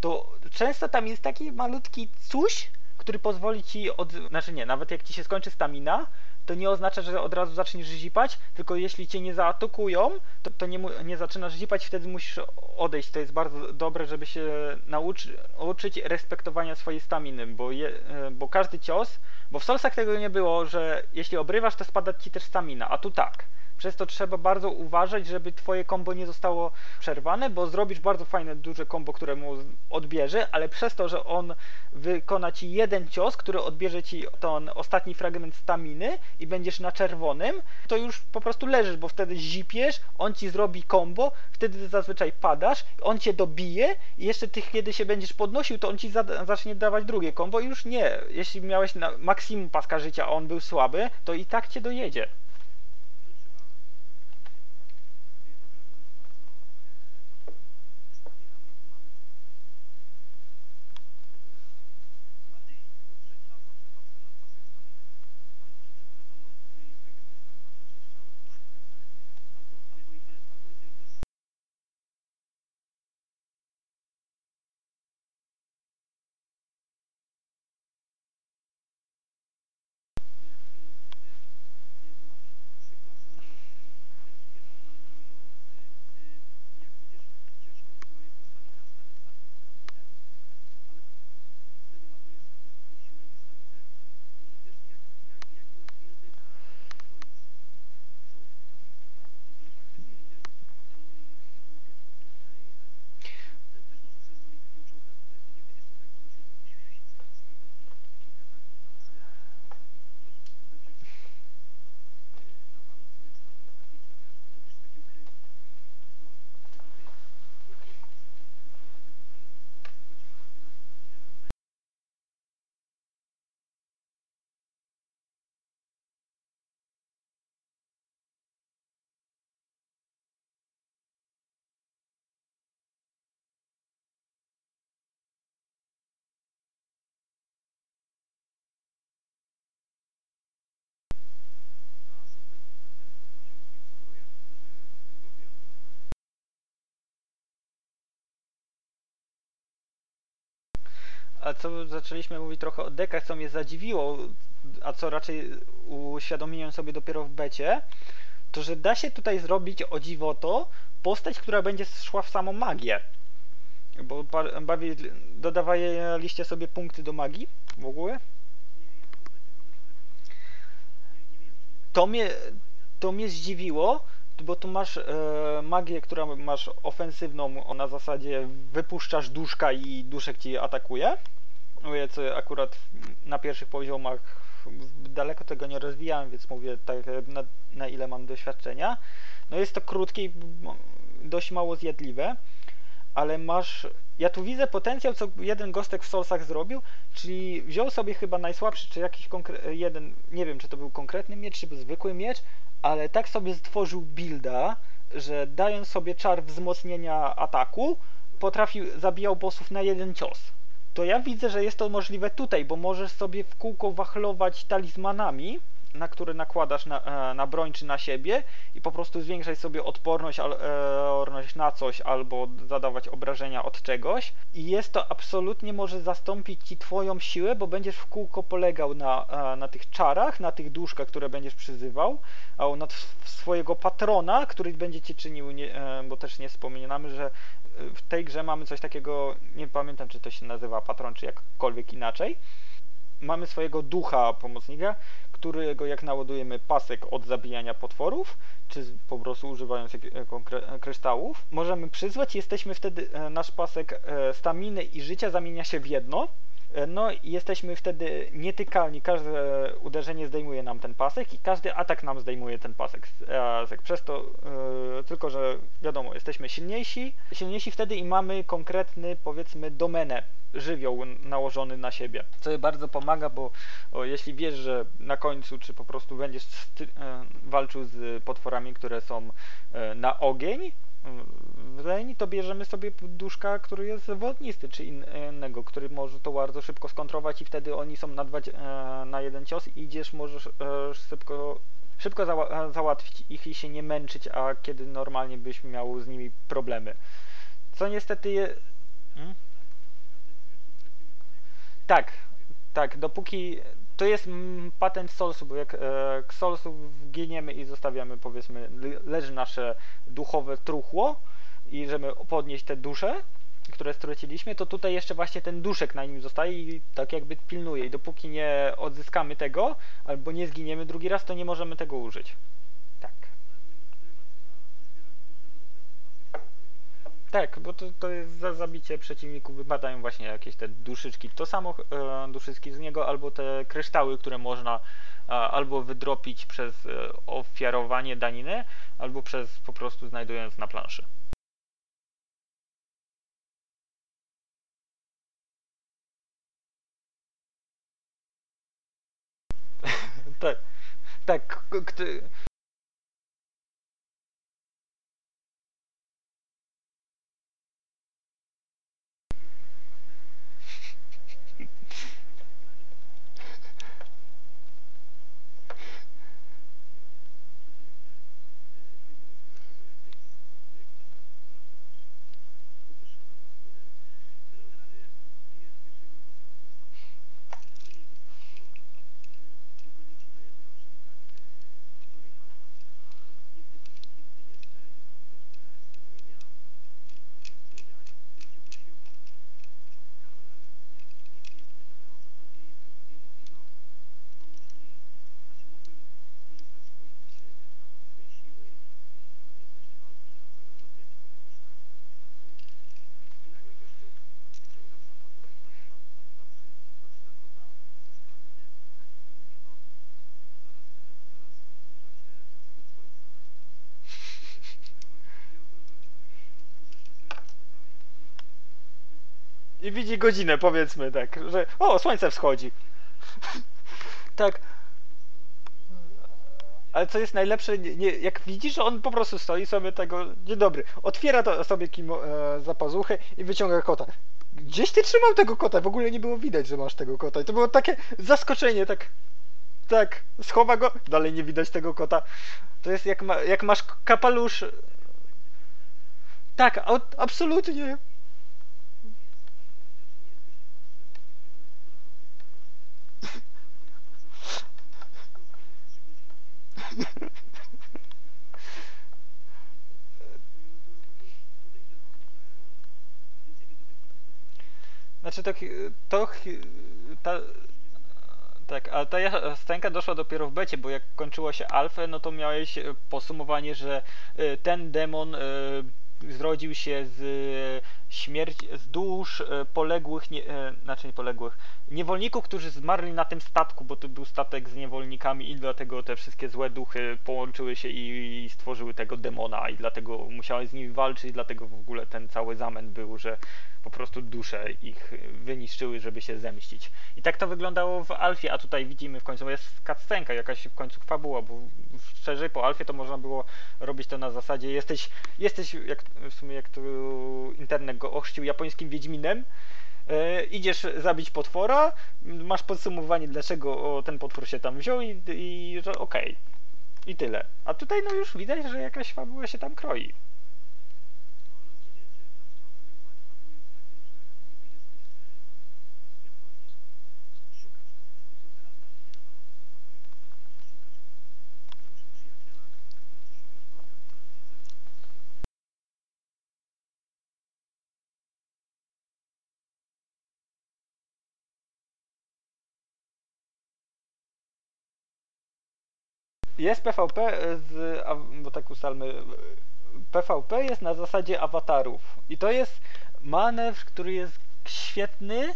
to często tam jest taki malutki coś, który pozwoli ci od... Znaczy nie, nawet jak ci się skończy stamina, to nie oznacza, że od razu zaczniesz zipać, tylko jeśli cię nie zaatakują, to, to nie, nie zaczynasz zipać, wtedy musisz odejść. To jest bardzo dobre, żeby się nauczy, uczyć respektowania swojej staminy, bo, je, bo każdy cios, bo w Solsach tego nie było, że jeśli obrywasz, to spada ci też stamina, a tu tak. Przez to trzeba bardzo uważać, żeby twoje kombo nie zostało przerwane, bo zrobisz bardzo fajne, duże kombo, które mu odbierze, ale przez to, że on wykona ci jeden cios, który odbierze ci ten ostatni fragment staminy i będziesz na czerwonym, to już po prostu leżysz, bo wtedy zipiesz, on ci zrobi kombo, wtedy zazwyczaj padasz, on cię dobije i jeszcze ty kiedy się będziesz podnosił, to on ci zacznie dawać drugie kombo i już nie. Jeśli miałeś na maksimum paska życia, a on był słaby, to i tak cię dojedzie. A co zaczęliśmy mówić trochę o dekach, co mnie zadziwiło, a co raczej uświadomiłem sobie dopiero w becie, to że da się tutaj zrobić o dziwo to postać, która będzie szła w samą magię. Bo ba- bawi, dodawaliście sobie punkty do magii w ogóle? To mnie, to mnie zdziwiło, bo tu masz e, magię, która masz ofensywną, na zasadzie wypuszczasz duszka i duszek ci atakuje. Mówię, co akurat na pierwszych poziomach daleko tego nie rozwijałem, więc mówię tak na, na ile mam doświadczenia. No jest to krótkie i dość mało zjadliwe, ale masz... Ja tu widzę potencjał, co jeden gostek w Soulsach zrobił, czyli wziął sobie chyba najsłabszy, czy jakiś jeden, nie wiem, czy to był konkretny miecz, czy był zwykły miecz, ale tak sobie stworzył builda, że dając sobie czar wzmocnienia ataku, potrafił, zabijał bossów na jeden cios. To ja widzę, że jest to możliwe tutaj, bo możesz sobie w kółko wachlować talizmanami, na które nakładasz na, e, na broń czy na siebie i po prostu zwiększać sobie odporność, al, e, odporność na coś albo zadawać obrażenia od czegoś i jest to absolutnie może zastąpić ci twoją siłę, bo będziesz w kółko polegał na, e, na tych czarach, na tych duszkach, które będziesz przyzywał, na swojego patrona, który będzie cię czynił, nie, bo też nie wspominamy, że w tej grze mamy coś takiego, nie pamiętam czy to się nazywa patron, czy jakkolwiek inaczej. Mamy swojego ducha pomocnika, którego jak naładujemy pasek od zabijania potworów, czy po prostu używając kryształów, możemy przyzwać jesteśmy wtedy, e, nasz pasek e, staminy i życia zamienia się w jedno, no i jesteśmy wtedy nietykalni, każde uderzenie zdejmuje nam ten pasek i każdy atak nam zdejmuje ten pasek. Przez to tylko, że wiadomo, jesteśmy silniejsi, silniejsi wtedy i mamy konkretny, powiedzmy, domenę żywioł nałożony na siebie. Co bardzo pomaga, bo o, jeśli wiesz, że na końcu, czy po prostu będziesz e, walczył z potworami, które są e, na ogień, w to bierzemy sobie duszka, który jest wodnisty, czy innego, który może to bardzo szybko skontrować i wtedy oni są na, dwa, e, na jeden cios i idziesz, możesz szybko, szybko zała załatwić ich i się nie męczyć, a kiedy normalnie byś miał z nimi problemy. Co niestety je... Hmm? Tak, tak, dopóki to jest patent Soulsu, bo jak e, Soulsu giniemy i zostawiamy, powiedzmy, leży nasze duchowe truchło i żeby podnieść te dusze, które straciliśmy, to tutaj jeszcze właśnie ten duszek na nim zostaje i tak jakby pilnuje. I dopóki nie odzyskamy tego, albo nie zginiemy drugi raz, to nie możemy tego użyć. Tak. Tak, bo to, to jest za zabicie przeciwników wypadają właśnie jakieś te duszyczki. To samo e, duszyczki z niego, albo te kryształy, które można e, albo wydropić przez e, ofiarowanie daniny, albo przez po prostu znajdując na planszy. tak, tak, k- kto, I widzi godzinę, powiedzmy tak, że o, słońce wschodzi. tak. Ale co jest najlepsze, nie, nie, jak widzisz, on po prostu stoi sobie tego, dzień dobry, otwiera to sobie kimo, e, za pazuchę i wyciąga kota. Gdzieś ty trzymał tego kota? W ogóle nie było widać, że masz tego kota. I to było takie zaskoczenie, tak, tak, schowa go, dalej nie widać tego kota. To jest jak, ma, jak masz kapelusz. Tak, absolutnie. Znaczy to, to ta, tak, ale ta scenka doszła dopiero w becie, bo jak kończyło się alfę, no to miałeś e, podsumowanie, że e, ten demon e, zrodził się z e, śmierć, z dusz e, poległych, nie, e, znaczy nie poległych, niewolników, którzy zmarli na tym statku, bo to był statek z niewolnikami i dlatego te wszystkie złe duchy połączyły się i, i stworzyły tego demona i dlatego musiałeś z nimi walczyć, dlatego w ogóle ten cały zamęt był, że po prostu dusze ich wyniszczyły, żeby się zemścić. I tak to wyglądało w Alfie, a tutaj widzimy w końcu jest cutscenka, jakaś w końcu fabuła, bo szczerze po Alfie to można było robić to na zasadzie jesteś, jesteś jak, w sumie jak to internet go ochrzcił, japońskim Wiedźminem, e, idziesz zabić potwora, masz podsumowanie dlaczego o, ten potwór się tam wziął i, i że okej. I tyle. A tutaj no już widać, że jakaś fabuła się tam kroi. Jest PvP z, a- bo tak ustalmy, PvP jest na zasadzie awatarów i to jest manewr, który jest świetny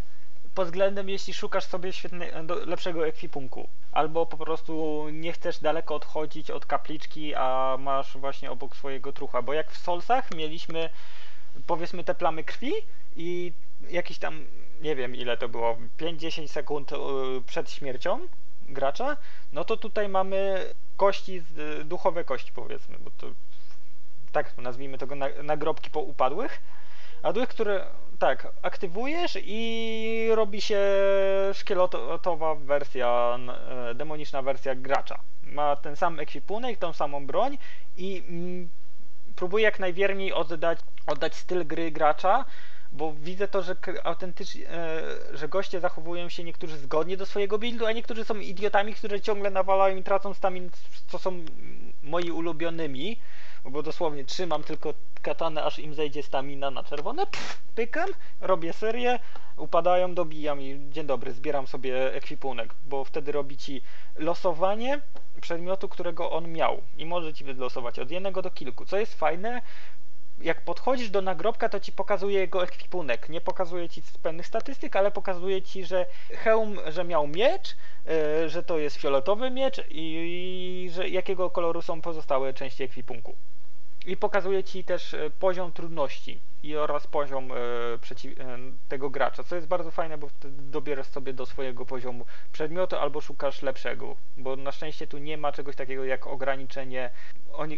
pod względem, jeśli szukasz sobie świetne, lepszego ekwipunku. Albo po prostu nie chcesz daleko odchodzić od kapliczki, a masz właśnie obok swojego trucha. Bo jak w Solsach mieliśmy powiedzmy te plamy krwi i jakiś tam, nie wiem ile to było, 5-10 sekund y, przed śmiercią gracza, no to tutaj mamy kości, duchowe kości powiedzmy, bo to tak nazwijmy tego na- nagrobki po upadłych, a duch, które tak, aktywujesz i robi się szkieletowa wersja, e, demoniczna wersja gracza. Ma ten sam ekwipunek, tą samą broń i mm, próbuje jak najwierniej oddać, oddać styl gry gracza, bo widzę to, że autentycznie, e, że goście zachowują się niektórzy zgodnie do swojego buildu, a niektórzy są idiotami, którzy ciągle nawalają i tracą stamin, co są moi ulubionymi, bo dosłownie trzymam tylko katanę, aż im zejdzie stamina na czerwone, pff, pykam, robię serię, upadają, dobijam i dzień dobry, zbieram sobie ekwipunek, bo wtedy robi ci losowanie przedmiotu, którego on miał i może ci wylosować od jednego do kilku, co jest fajne, jak podchodzisz do nagrobka, to ci pokazuje jego ekwipunek. Nie pokazuje ci pewnych statystyk, ale pokazuje ci, że hełm, że miał miecz, yy, że to jest fioletowy miecz i, i że jakiego koloru są pozostałe części ekwipunku. I pokazuje ci też e, poziom trudności i oraz poziom e, e, tego gracza, co jest bardzo fajne, bo wtedy dobierasz sobie do swojego poziomu przedmiotu albo szukasz lepszego, bo na szczęście tu nie ma czegoś takiego jak ograniczenie,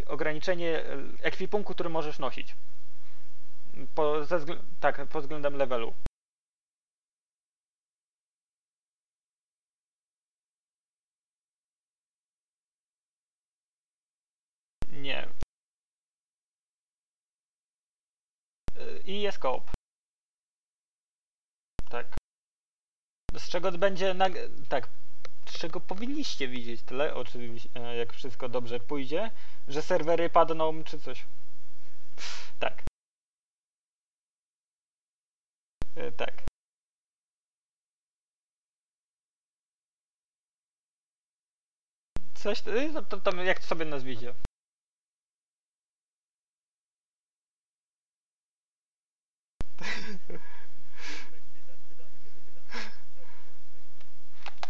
ograniczenie ekwipunku, który możesz nosić. Po, ze tak, pod względem levelu. Nie. I jest koop. Tak. Z czego będzie tak. Z czego powinniście widzieć tyle, oczywiście, e, jak wszystko dobrze pójdzie, że serwery padną czy coś. Tak. E, Tak. Coś, y, no to, to jak to sobie nazwiecie.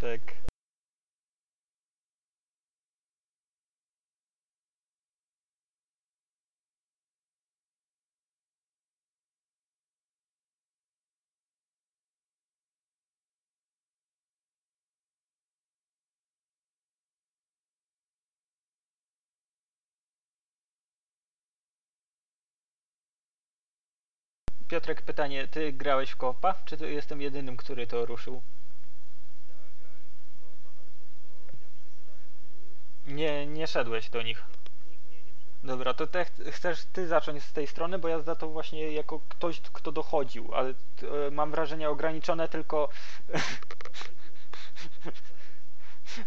Tak. Piotrek, pytanie, ty grałeś w koopa? Czy jestem jedynym, który to ruszył? Nie, nie szedłeś do nich. Dobra, to te ch- chcesz ty zacząć z tej strony, bo ja za to właśnie jako ktoś, kto dochodził, ale e, mam wrażenie ograniczone tylko...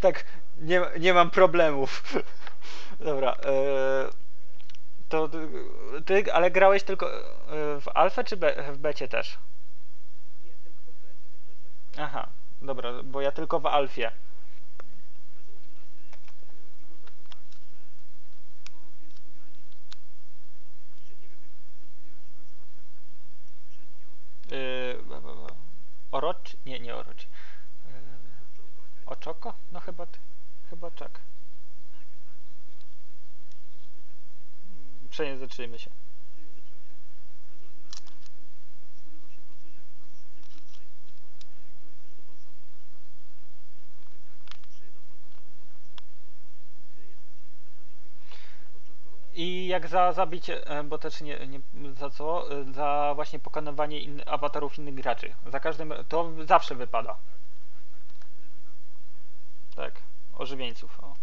tak, nie, nie mam problemów. Dobra, e, to ty, ty, ale grałeś tylko e, w alfę czy be, w becie też? Aha, dobra, bo ja tylko w alfie. Orochi? Nie, nie Orochi. Yy, Oczoko? No chyba, chyba czak. Mm, Przejęzyczymy się. I jak za zabicie, bo też nie, nie za co, e, za właśnie pokonywanie in, awatarów innych graczy. Za każdym, to zawsze wypada. Tak, ożywieńców. O.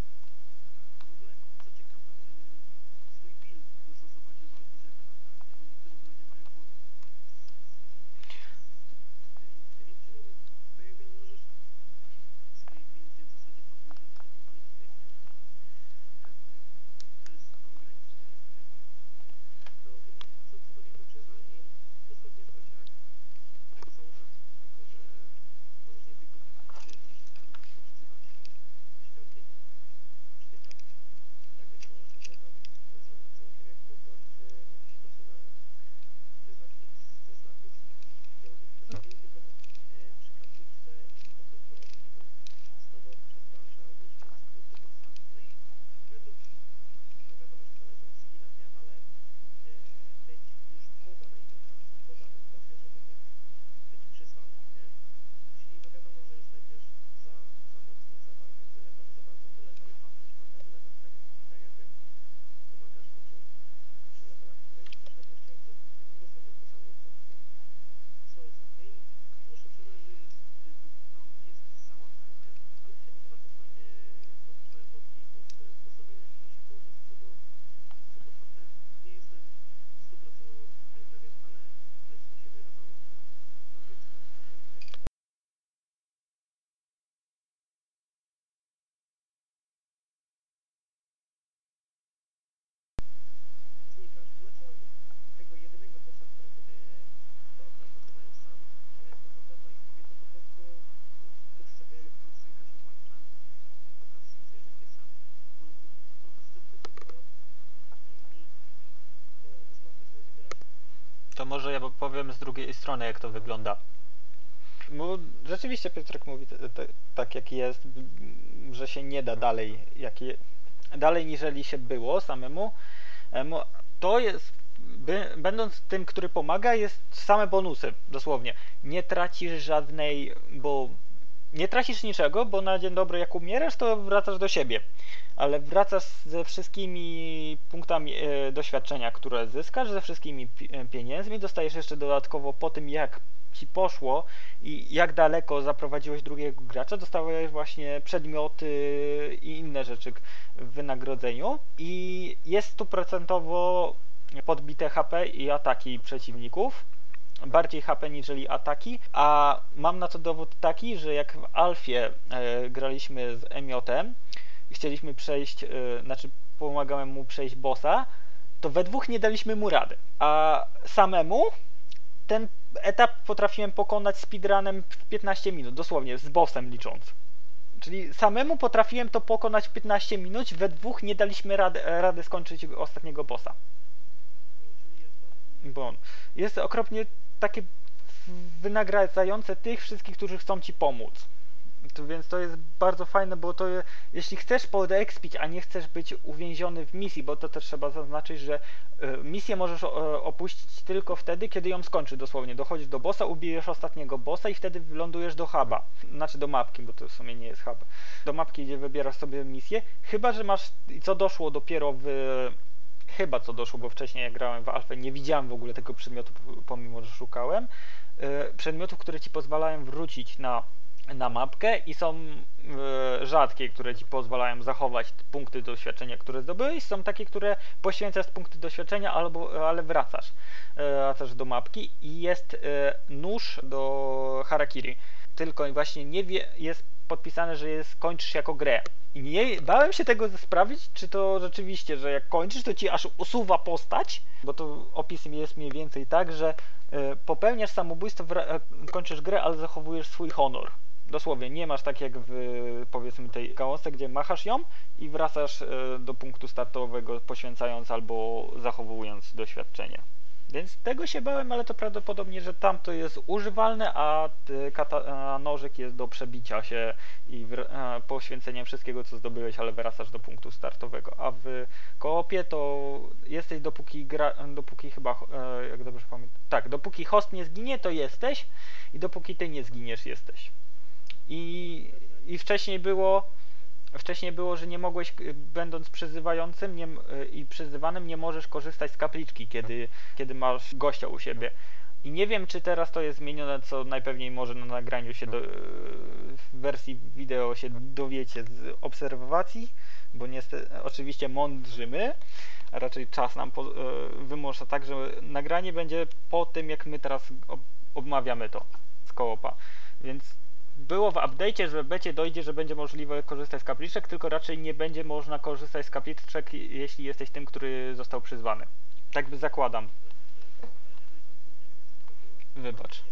powiem z drugiej strony, jak to wygląda. Bo rzeczywiście Piotrek mówi t- t- tak, jak jest, że się nie da dalej, jak je, dalej niżeli się było samemu. Em, To jest, by, będąc tym, który pomaga, jest same bonusy, dosłownie. Nie tracisz żadnej, bo nie tracisz niczego, bo na dzień dobry jak umierasz, to wracasz do siebie. Ale wracasz ze wszystkimi punktami e, doświadczenia, które zyskasz, ze wszystkimi e, pieniędzmi. Dostajesz jeszcze dodatkowo po tym, jak ci poszło i jak daleko zaprowadziłeś drugiego gracza, dostałeś właśnie przedmioty i inne rzeczy w wynagrodzeniu. I jest stuprocentowo podbite HP i ataki przeciwników bardziej HP niżeli ataki, a mam na to dowód taki, że jak w Alfie e, graliśmy z Emiotem i chcieliśmy przejść, e, znaczy pomagałem mu przejść bossa, to we dwóch nie daliśmy mu rady, a samemu ten etap potrafiłem pokonać speedrunem w 15 minut, dosłownie, z bossem licząc. Czyli samemu potrafiłem to pokonać w 15 minut, we dwóch nie daliśmy rady, rady skończyć ostatniego bossa bo on jest okropnie takie wynagradzające tych wszystkich, którzy chcą ci pomóc. To, więc to jest bardzo fajne, bo to je, jeśli chcesz podekspić, a nie chcesz być uwięziony w misji, bo to też trzeba zaznaczyć, że y, misję możesz o, opuścić tylko wtedy, kiedy ją skończysz dosłownie. Dochodzisz do bossa, ubijesz ostatniego bossa i wtedy wylądujesz do huba. Znaczy do mapki, bo to w sumie nie jest hub. Do mapki, gdzie wybierasz sobie misję. Chyba, że masz, co doszło dopiero w chyba co doszło, bo wcześniej jak grałem w Alfę nie widziałem w ogóle tego przedmiotu, pomimo że szukałem. y, Przedmiotów, które ci pozwalają wrócić na, na mapkę i są y, rzadkie, które ci pozwalają zachować punkty doświadczenia, które zdobyłeś. Są takie, które poświęcasz punkty doświadczenia, albo, ale wracasz, y, wracasz do mapki i jest nóż do harakiri. Tylko właśnie nie wie, jest podpisane, że jest, kończysz jako grę. I nie, bałem się tego sprawić, czy to rzeczywiście, że jak kończysz, to ci aż usuwa postać, bo to opis jest mniej więcej tak, że y, popełniasz samobójstwo, e, kończysz grę, ale zachowujesz swój honor. Dosłownie, nie masz tak jak w powiedzmy tej gałązce, gdzie machasz ją i wracasz y, do punktu startowego poświęcając albo zachowując doświadczenie. Więc tego się bałem, ale to prawdopodobnie, że tam to jest używalne, a, ty- kata- a nożyk jest do przebicia się i a, poświęceniem wszystkiego, co zdobyłeś, ale wracasz do punktu startowego. A w koopie to jesteś dopóki gra, dopóki chyba, e, jak dobrze pamiętam, tak, dopóki host nie zginie, to jesteś i dopóki ty nie zginiesz, jesteś. I, i wcześniej było, wcześniej było, że nie mogłeś, y, będąc przyzywającym nie, y, i przyzywanym, nie możesz korzystać z kapliczki, kiedy, kiedy masz gościa u siebie. I nie wiem, czy teraz to jest zmienione, co najpewniej może na nagraniu się do, y, w wersji wideo się dowiecie z obserwacji, bo niestety, oczywiście mądrzymy, a raczej czas nam po, wymusza tak, że nagranie będzie po tym, jak my teraz ob, obmawiamy to z koopa. Więc było w update'cie, że w becie dojdzie, że będzie możliwe korzystać z kapliczek, tylko raczej nie będzie można korzystać z kapliczek, jeśli jesteś tym, który został przyzwany. Tak by zakładam. Wybacz.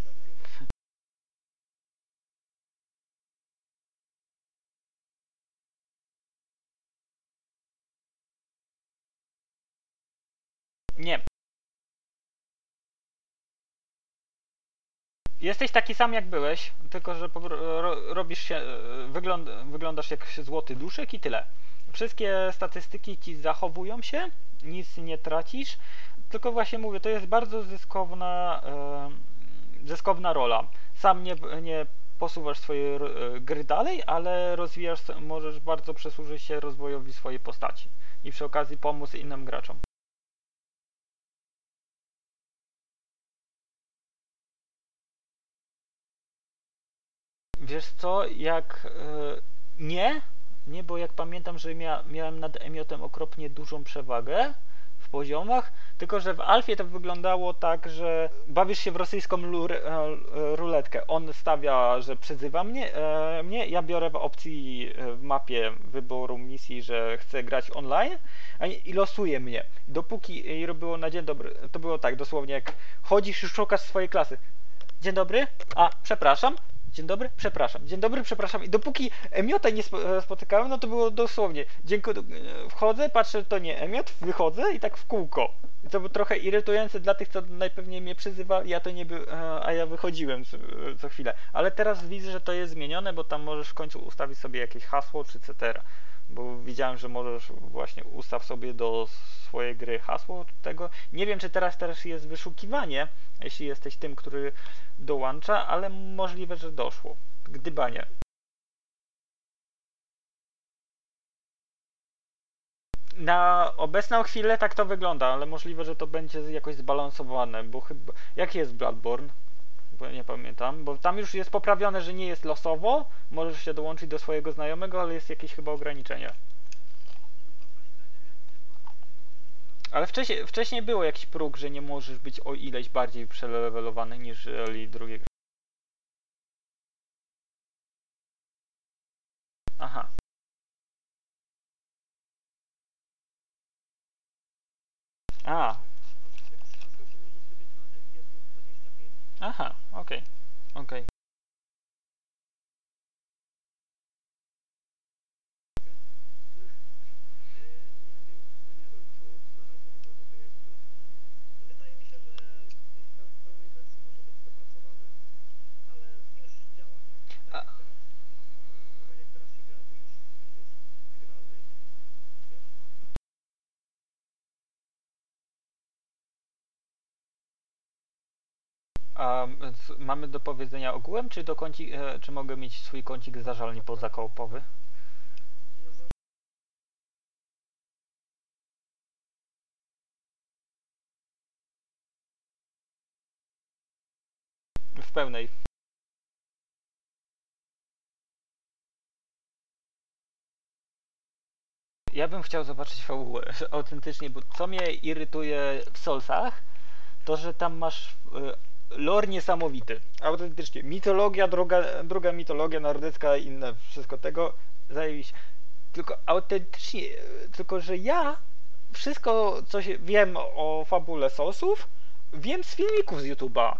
Nie. Jesteś taki sam jak byłeś, tylko że robisz się, e, wygląd, wyglądasz jak złoty duszek i tyle. Wszystkie statystyki ci zachowują się, nic nie tracisz, tylko właśnie mówię, to jest bardzo zyskowna, e, zyskowna rola. Sam nie, nie posuwasz swojej e, gry dalej, ale rozwijasz, możesz bardzo przysłużyć się rozwojowi swojej postaci i przy okazji pomóc innym graczom. Wiesz co, jak e, nie, nie, bo jak pamiętam, że mia, miałem nad Emiotem okropnie dużą przewagę w poziomach, tylko że w Alfie to wyglądało tak, że bawisz się w rosyjską lur, e, ruletkę. On stawia, że przyzywa mnie, e, mnie, ja biorę w opcji e, w mapie wyboru misji, że chcę grać online i losuje mnie. Dopóki i było na dzień dobry, to było tak dosłownie jak chodzisz i szukasz swojej klasy. Dzień dobry, a przepraszam, Dzień dobry, przepraszam. Dzień dobry, przepraszam. I dopóki Emiota nie spo- spotykałem, no to było dosłownie. Dziękuję. Wchodzę, patrzę, to nie Emiot, wychodzę i tak w kółko. I to było trochę irytujące dla tych, co najpewniej mnie przyzywali, ja to nie by, e, a ja wychodziłem co, chwilę. Ale teraz widzę, że to jest zmienione, bo tam możesz w końcu ustawić sobie jakieś hasło czy etc. Bo widziałem, że możesz właśnie ustaw sobie do swojej gry hasło tego. Nie wiem, czy teraz też jest wyszukiwanie, jeśli jesteś tym, który dołącza, ale możliwe, że doszło. Gdybanie. Na obecną chwilę tak to wygląda, ale możliwe, że to będzie jakoś zbalansowane, bo chyba... Jaki jest Bloodborne? Nie pamiętam, bo tam już jest poprawione, że nie jest losowo, możesz się dołączyć do swojego znajomego, ale jest jakieś chyba ograniczenie. Ale wcześniej, wcześniej było jakiś próg, że nie możesz być o ileś bardziej przelewelowany niż drugie. Aha. A. Aha, okej. Okej. Wydaje mi się, że gdzieś tam w pełnej wersji może być dopracowany, ale już działa, nie? A- Tak jak teraz, tak jak teraz się gra, to już jest grywalny i wiesz. A mamy do powiedzenia ogółem, czy, do kąci, e, czy mogę mieć swój kącik zażalni pozakołopowy? Za... W pełnej. Ja bym chciał zobaczyć fabułę autentycznie, bo co mnie irytuje w Soulsach, to że tam masz e, lore niesamowity. Autentycznie. Mitologia, druga, druga mitologia nordycka, inne, wszystko tego, zajebiście. Tylko autentycznie, tylko że ja wszystko, co się wiem o fabule Soulsów, wiem z filmików z YouTube'a.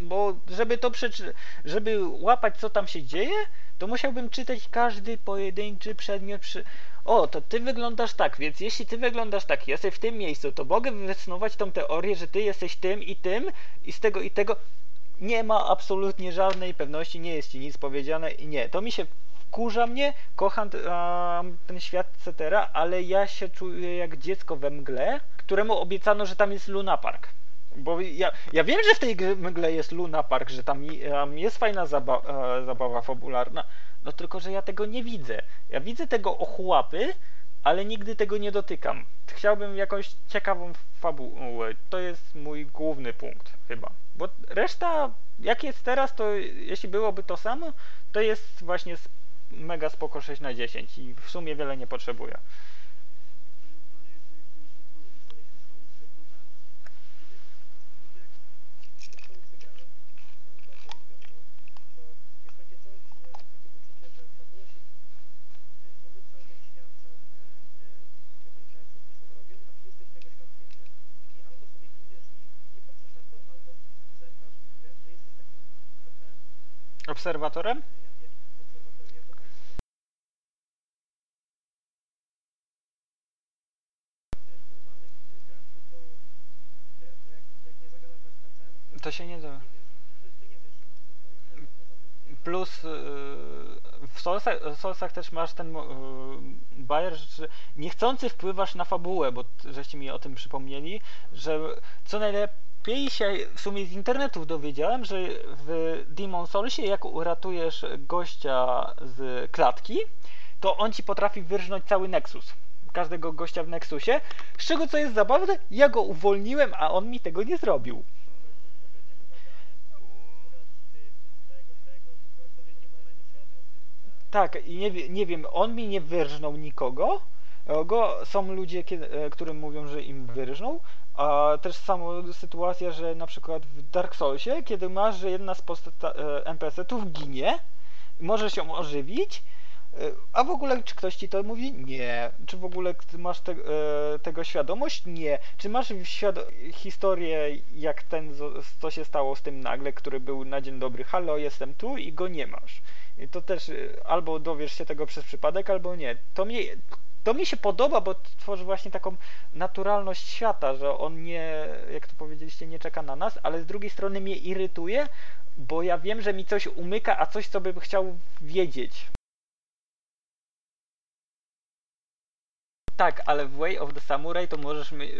Bo żeby to przeczy- żeby łapać co tam się dzieje, to musiałbym czytać każdy pojedynczy przedmiot przy... O, to ty wyglądasz tak, więc jeśli ty wyglądasz tak, jesteś w tym miejscu, to mogę wysnuwać tą teorię, że ty jesteś tym i tym i z tego i tego. Nie ma absolutnie żadnej pewności, nie jest ci nic powiedziane i nie. To mi się wkurza mnie, kocham um, ten świat, etc., ale ja się czuję jak dziecko we mgle, któremu obiecano, że tam jest Luna Park. Bo ja, ja wiem, że w tej mgle jest Luna Park, że tam em, jest fajna zaba e, zabawa fabularna, no tylko, że ja tego nie widzę. Ja widzę tego ochłapy, ale nigdy tego nie dotykam. Chciałbym jakąś ciekawą fabułę. To jest mój główny punkt chyba. Bo reszta, jak jest teraz, to jeśli byłoby to samo, to jest właśnie mega spoko 6 na 10 i w sumie wiele nie potrzebuję. w Soulsy grałem, to jest bardzo wiadomo, to jest takie coś, że takie uczucie, że fabuła się w ogóle cały ten świat, całe te e, otaczające to są robią, a ty jesteś tego świadkiem, wiesz. I albo sobie idziesz i nie patrzysz na to, albo zerkasz, wiesz, że jesteś takim trochę Obserwatorem? ja, ja, obserwatorem, ja to tak widzę. Wiesz, normalnych y, graczy, to wiesz, no jak, jak nie zagadasz z NPC-em, To się nie da. nie wiesz, to, to nie wiesz, że on tylko jest tam na zabytkiem. Plus yy, w Soulsach też masz ten yy, bajer, że niechcący wpływasz na fabułę, bo żeście mi o tym przypomnieli, że co najlepiej się w sumie z internetów dowiedziałem, że w Demon Soulsie jak uratujesz gościa z klatki, to on ci potrafi wyrżnąć cały Nexus. Każdego gościa w Nexusie. Z czego co jest zabawne, ja go uwolniłem, a on mi tego nie zrobił. Tak, nie, nie wiem, on mi nie wyrżnął nikogo. E, Go, są ludzie, e, którym mówią, że im wyrżnął. A też sama sytuacja, że na przykład w Dark Soulsie, kiedy masz, że jedna z e, NPC-ów ginie, możesz ją ożywić, A w ogóle, czy ktoś ci to mówi? Nie. Czy w ogóle masz te, tego świadomość? Nie. Czy masz historię, jak ten, co się stało z tym nagle, który był na dzień dobry, halo, jestem tu i go nie masz. To też albo dowiesz się tego przez przypadek, albo nie. To mi, to mi się podoba, bo tworzy właśnie taką naturalność świata, że on nie, jak to powiedzieliście, nie czeka na nas, ale z drugiej strony mnie irytuje, bo ja wiem, że mi coś umyka, a coś, co bym chciał wiedzieć. Tak, ale w Way of the Samurai to możesz mi-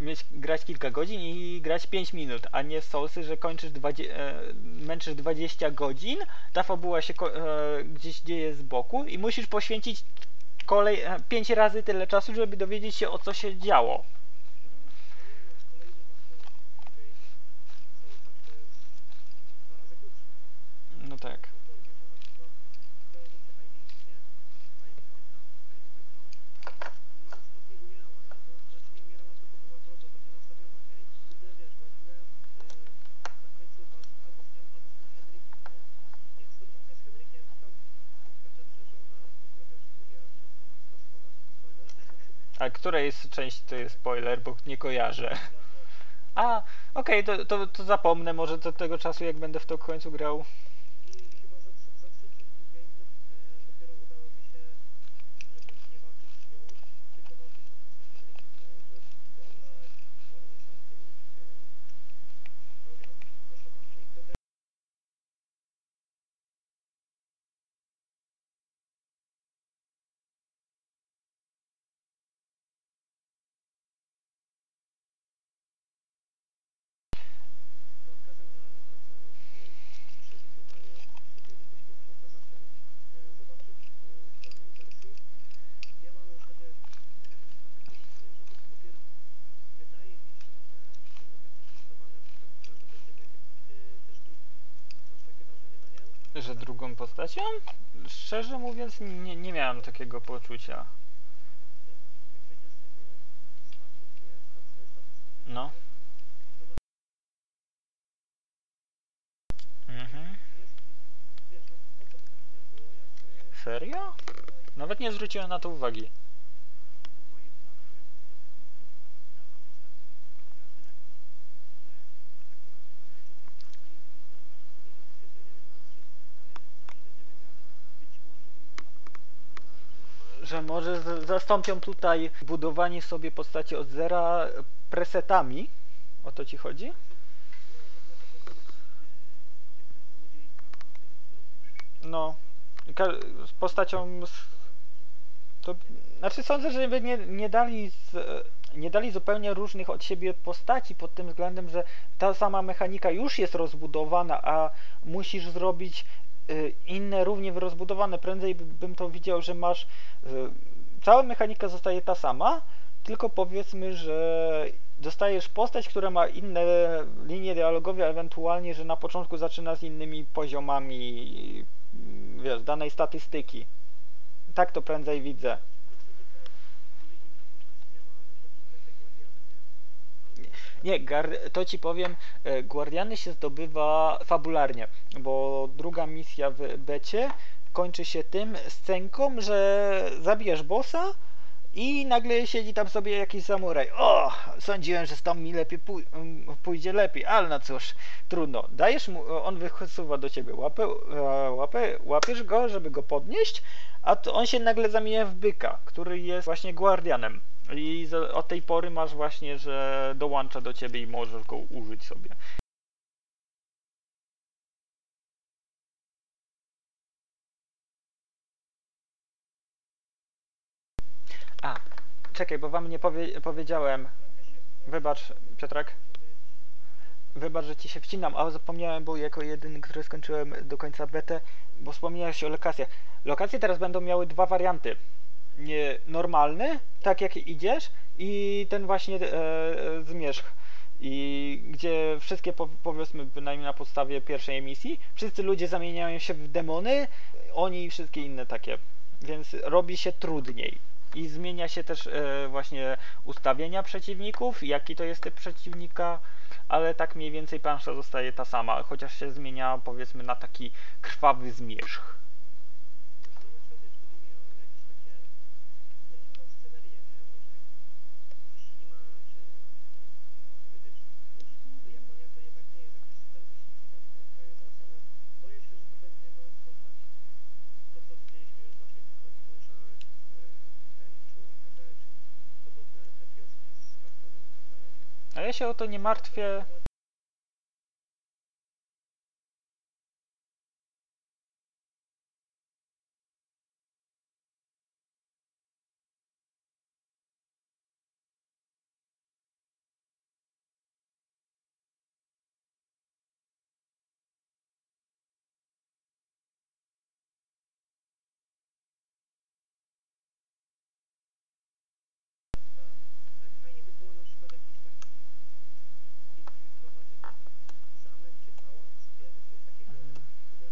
mieć, grać kilka godzin i grać 5 minut, a nie w Soulsy, że kończysz 20, e, męczysz 20 godzin, ta fabuła się e, gdzieś dzieje z boku i musisz poświęcić kolej, 5 razy tyle czasu, żeby dowiedzieć się o co się działo. No nie no, z kolei zobaczcie w game Soulsach to jest dwa razy krótsze, nie? No tak. Dokładnie, że na przykład kojarzycie Eileen, nie? Eileen McCall, Eileen McCall. Non stop nie umierała, nie? To znaczy nie umierała, tylko była wrogo do mnie nastawiona, nie? I kurde, wiesz, waliłem yy, na końcu walki albo z nią, albo z tym Henrykiem, nie? Nie, z tym z Henrykiem tam kaczet, że żona w ogóle, wiesz, umiera przed tym na schodach. Spoiler. A która jest część to jest spoiler, bo nie kojarzę. A, okej, to, to, to zapomnę może do tego czasu, jak będę w to końcu grał. I chyba za, trze- za trzeci game e, dopiero udało mi się, żeby nie walczyć z nią, tylko walczyć właśnie z tym Henrykiem, nie? Że, bo oni są, bo oni są tymi e, drogą do szamana i wtedy No, w każdym razie wracając do przewidywania sobie, gdybyście mieli ochotę na ten, e, zobaczyć e, pełnej wersji. Ja mam w zasadzie e, takie życzenie, żeby po pierwsze, wydaje mi się, że były tak napistowane, że będziemy mieć e, też drugi. Masz takie wrażenie, Daniel? Że postacią? Szczerze mówiąc, nie, nie miałem takiego poczucia. No. Mhm. Serio? Nawet nie zwróciłem na to uwagi. Może zastąpią tutaj budowanie sobie postaci od zera presetami. O to ci chodzi? No. Z postacią z To, znaczy sądzę, że nie, nie, dali z, nie dali zupełnie różnych od siebie postaci pod tym względem, że ta sama mechanika już jest rozbudowana, a musisz zrobić inne równie rozbudowane. Prędzej by- bym to widział, że masz y, cała mechanika zostaje ta sama, tylko powiedzmy, że dostajesz postać, która ma inne linie dialogowe, ewentualnie, że na początku zaczyna z innymi poziomami y, wiesz, danej statystyki. Tak to prędzej widzę. Nie, to ci powiem, e, Guardiany się zdobywa fabularnie, bo druga misja w becie kończy się tym scenką, że zabijesz bossa i nagle siedzi tam sobie jakiś samuraj. O, sądziłem, że tam mi lepiej pój- pójdzie lepiej, ale no cóż, trudno. Dajesz mu, on wysuwa do ciebie łapę, e, łapę, łapiesz go, żeby go podnieść, a on się nagle zamienia w byka, który jest właśnie guardianem. I od tej pory masz właśnie, że dołącza do ciebie i możesz go użyć sobie. A, czekaj, bo wam nie powie, powiedziałem. Wybacz, Piotrek. Wybacz, że ci się wcinam, ale zapomniałem, bo jako jedyny, który skończyłem do końca betę, bo wspomniałeś o lokacjach. Lokacje teraz będą miały dwa warianty. Nie, normalny, tak jak idziesz, i ten właśnie e, e, zmierzch. I gdzie wszystkie, po, powiedzmy, bynajmniej na podstawie pierwszej emisji, wszyscy ludzie zamieniają się w demony, oni i wszystkie inne takie. Więc robi się trudniej. I zmienia się też e, właśnie ustawienia przeciwników, jaki to jest typ przeciwnika, ale tak mniej więcej plansza zostaje ta sama, chociaż się zmienia powiedzmy na taki krwawy zmierzch. Się o to nie martwię. Tak, fajnie by było na przykład jakiś taki infiltrować jakiś zamek czy pałac, wiesz, jakiegoś takiego, które...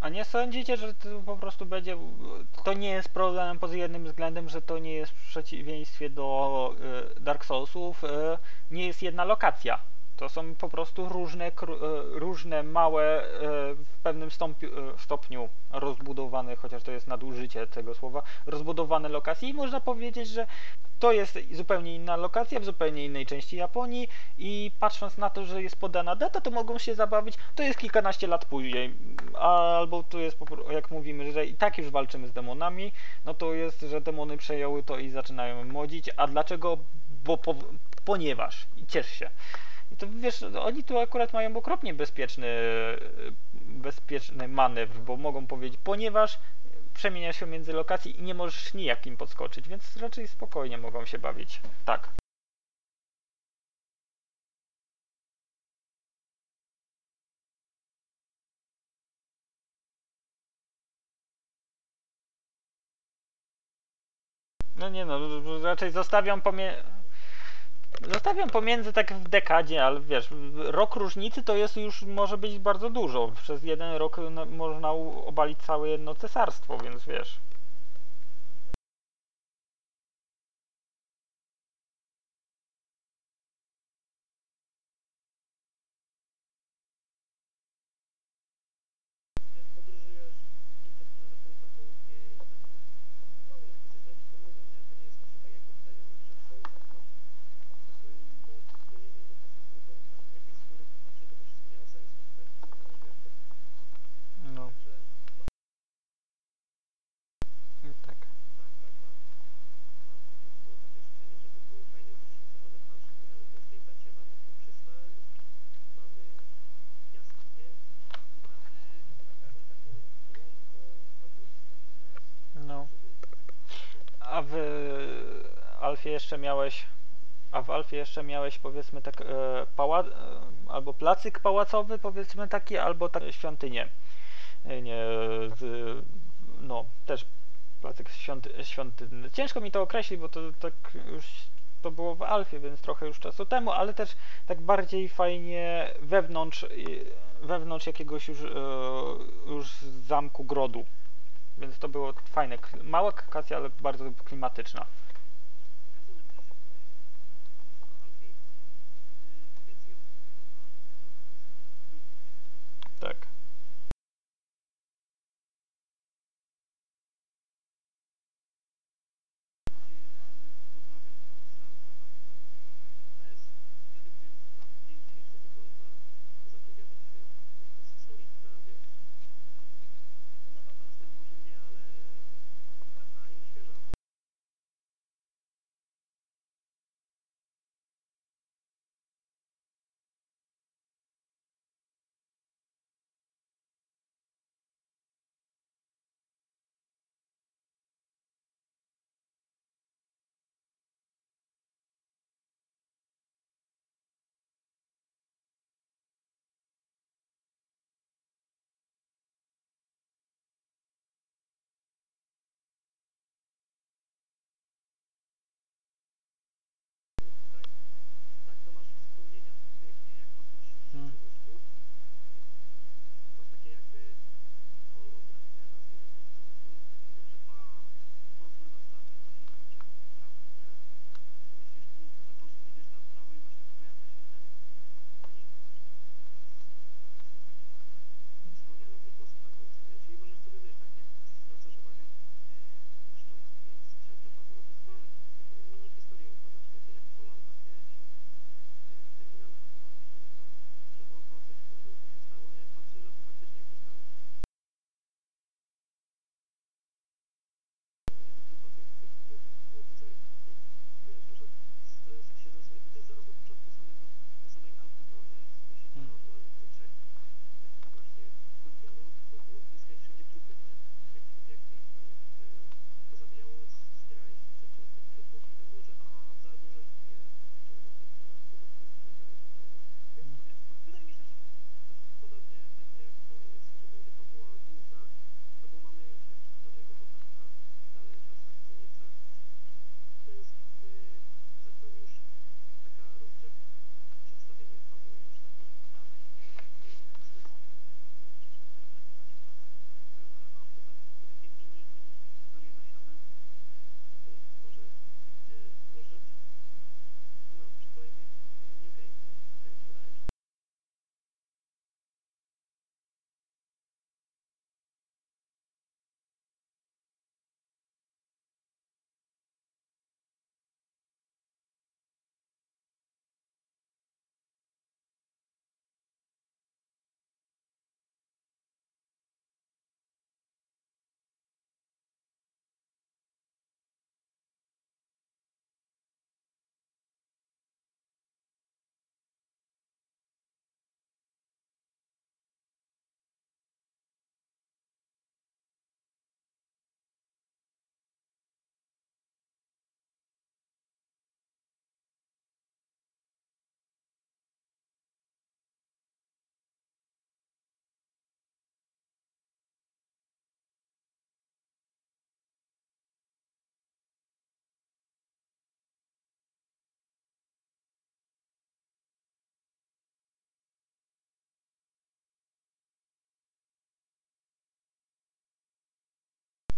A nie sądzicie, że to po prostu będzie. To nie jest problemem pod jednym względem, że to nie jest w przeciwieństwie do y, Dark Soulsów, y, nie jest jedna lokacja. To są po prostu różne, y, różne małe, y, w pewnym y, stopniu rozbudowane, chociaż to jest nadużycie tego słowa, rozbudowane lokacje i można powiedzieć, że to jest zupełnie inna lokacja w zupełnie innej części Japonii i patrząc na to, że jest podana data, to mogą się zabawić, to jest kilkanaście lat później, albo to jest, jak mówimy, że i tak już walczymy z demonami, no to jest, że demony przejęły to i zaczynają młodzić, a dlaczego? Bo po, ponieważ, i ciesz się. I to wiesz, oni tu akurat mają okropnie bezpieczny, bezpieczny manewr, bo mogą powiedzieć, ponieważ przemienia się między lokacje i nie możesz nijak im podskoczyć, więc raczej spokojnie mogą się bawić. Tak. No nie no, raczej zostawiam pomie... Zostawiam pomiędzy tak w dekadzie, ale wiesz, rok różnicy to jest już może być bardzo dużo. Przez jeden rok no, można obalić całe jedno cesarstwo, więc wiesz, podróżujesz, interplanetów na południe i tam mogą takie coś zrobić, to mogą, nie? To nie jest zawsze tak, jak tutaj ja mówię, że w Soulsach masz taką punkt, że nie wiem, wychodzisz drugą, tam jakbyś z góry popatrzył, to by wszystko miało sens, to tutaj, to no, wiesz, to, No, także tak. tak, tak, mam, mam po prostu takie życzenie, żeby były fajnie zróżnicowane plansze, nie? My w tej becie mamy tą przystań, mamy jaskinię i mamy jakąś taką łąko agurską, nie? No. A w Jeszcze miałeś. A w Alfie jeszcze miałeś powiedzmy tak e, e, albo placyk pałacowy powiedzmy taki, albo tak świątynię. E, Nie, z, no też placyk świąty, świątynny. Ciężko mi to określić, bo to tak już to było w Alfie, więc trochę już czasu temu, ale też tak bardziej fajnie wewnątrz, i- wewnątrz jakiegoś już, e, już zamku grodu. Więc to było fajne. Mała kakacja, ale bardzo klimatyczna.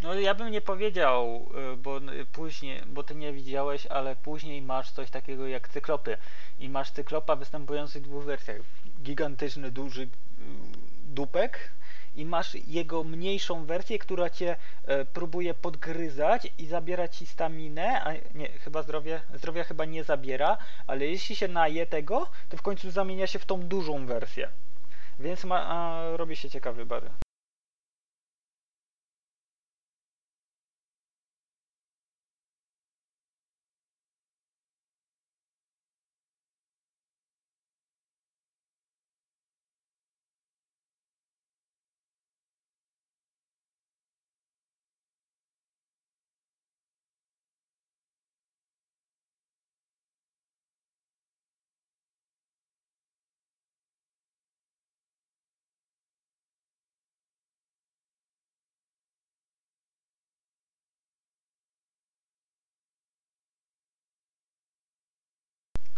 No ja bym nie powiedział, y, bo później, bo ty nie widziałeś, ale później masz coś takiego jak cyklopy. I masz cyklopa występujący w dwóch wersjach. Gigantyczny, duży y, dupek i masz jego mniejszą wersję, która cię e, próbuje podgryzać i zabiera ci staminę, a nie, chyba zdrowie, zdrowia chyba nie zabiera, ale jeśli się naje tego, to w końcu zamienia się w tą dużą wersję. Więc ma, a, robi się ciekawy bary.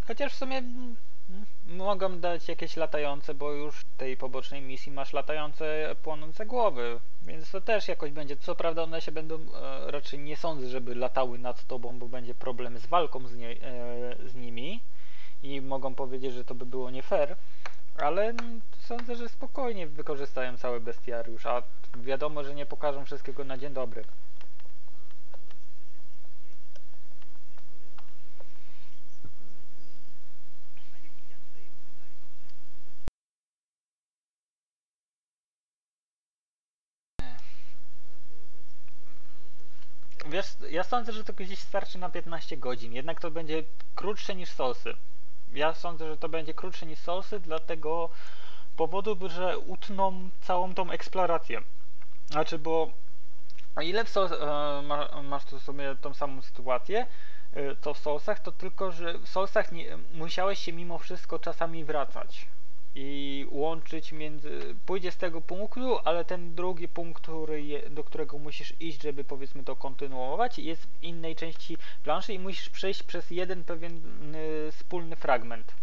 Chociaż w sumie mm, mogą dać jakieś latające, bo już w tej pobocznej misji masz latające płonące głowy, więc to też jakoś będzie. Co prawda one się będą, e, raczej nie sądzę, żeby latały nad tobą, bo będzie problem z walką z, nie, e, z nimi i mogą powiedzieć, że to by było nie fair, ale mm, sądzę, że spokojnie wykorzystają cały bestiariusz, a wiadomo, że nie pokażą wszystkiego na dzień dobry. Ja sądzę, że to gdzieś starczy na 15 godzin, jednak to będzie krótsze niż Soulsy. Ja sądzę, że to będzie krótsze niż Soulsy, dlatego powodu, że utną całą tą eksplorację. Znaczy, bo o ile w e, ma, masz tu sobie tą samą sytuację, e, to w Soulsach, to tylko, że w Soulsach nie, musiałeś się mimo wszystko czasami wracać i łączyć między, pójdzie z tego punktu, ale ten drugi punkt, który je, do którego musisz iść, żeby powiedzmy to kontynuować, jest w innej części planszy i musisz przejść przez jeden pewien y, wspólny fragment.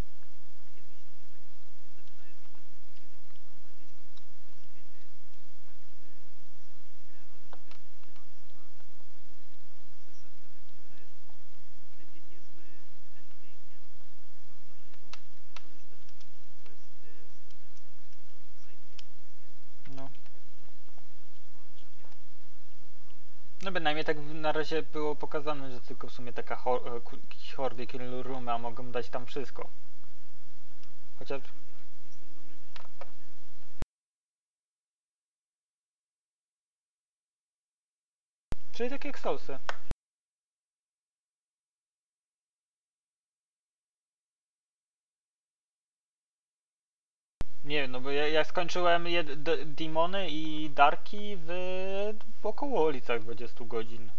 No bynajmniej tak na razie było pokazane, że tylko w sumie taka hor- e, hordy a mogą dać tam wszystko. Chociaż... Czyli tak jak Soulsy. Nie wiem, no bo ja, ja skończyłem jed- d- Demony i Darki w, w około ulicach 20 godzin.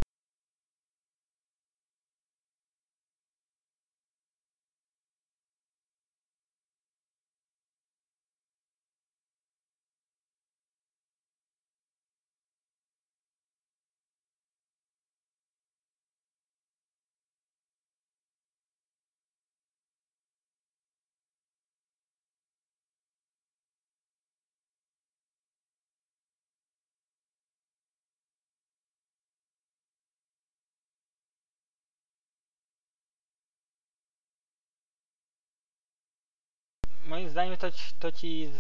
Moim zdaniem to, ci- to ci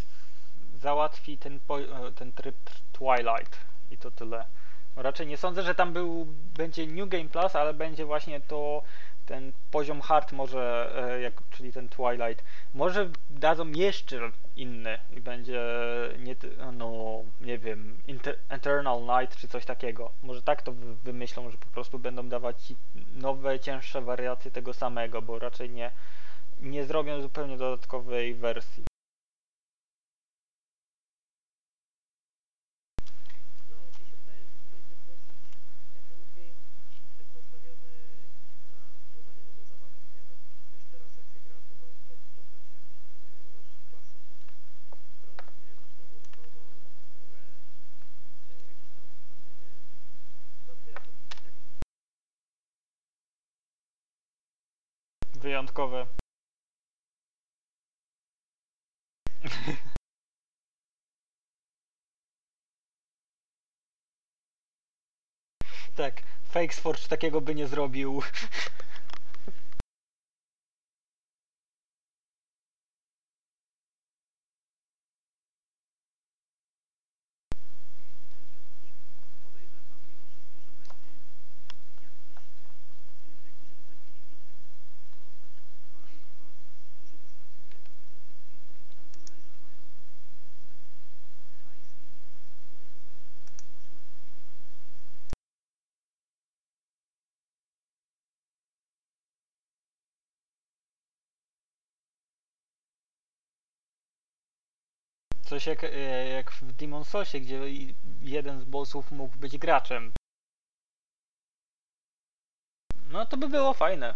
załatwi ten, e, ten tryb Twilight i to tyle. Raczej nie sądzę, że tam był, będzie New Game Plus, ale będzie właśnie to ten poziom hard może, e, jak, czyli ten Twilight. Może dadzą jeszcze inny i będzie nie, ty- no nie wiem, Inter Eternal Night czy coś takiego. Może tak to wy- wymyślą, że po prostu będą dawać nowe, cięższe wariacje tego samego, bo raczej nie nie zrobią zupełnie dodatkowej wersji. No, mi się wydaje, że to będzie dosyć endgame postawiony na zdobywanie nowych zabawek, nie? Bo już teraz jak się gra, to non-stop poznasz jakieś, masz klasy broni, nie? Masz to uncommon, rare, e, jakieś tam inne, nie? No wiesz, no, jak Wyjątkowe. Tak, Fake Forge takiego by nie zrobił. I podejrzewam mimo wszystko, że będzie jakiś, y, jakiś rodzaj PvP tego. To tak bardzo, bardzo z dużą dystansą robi zrobić PvP, ale to zależy czy mają stać hajs i infrastrukturę, żeby utrzymać to PvP. Coś jak, e, jak w Demon Soulsie, gdzie jeden z bossów mógł być graczem. No to by było fajne.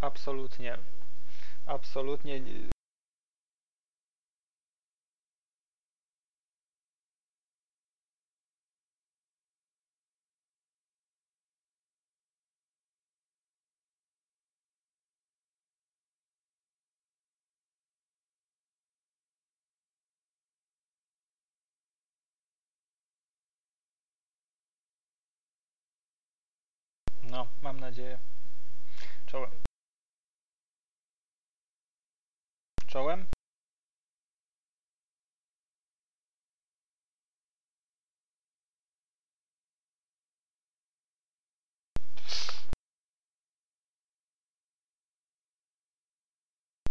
Absolutnie. Absolutnie. nie- No, mam nadzieję. Czołem. Czołem?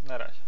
Na razie.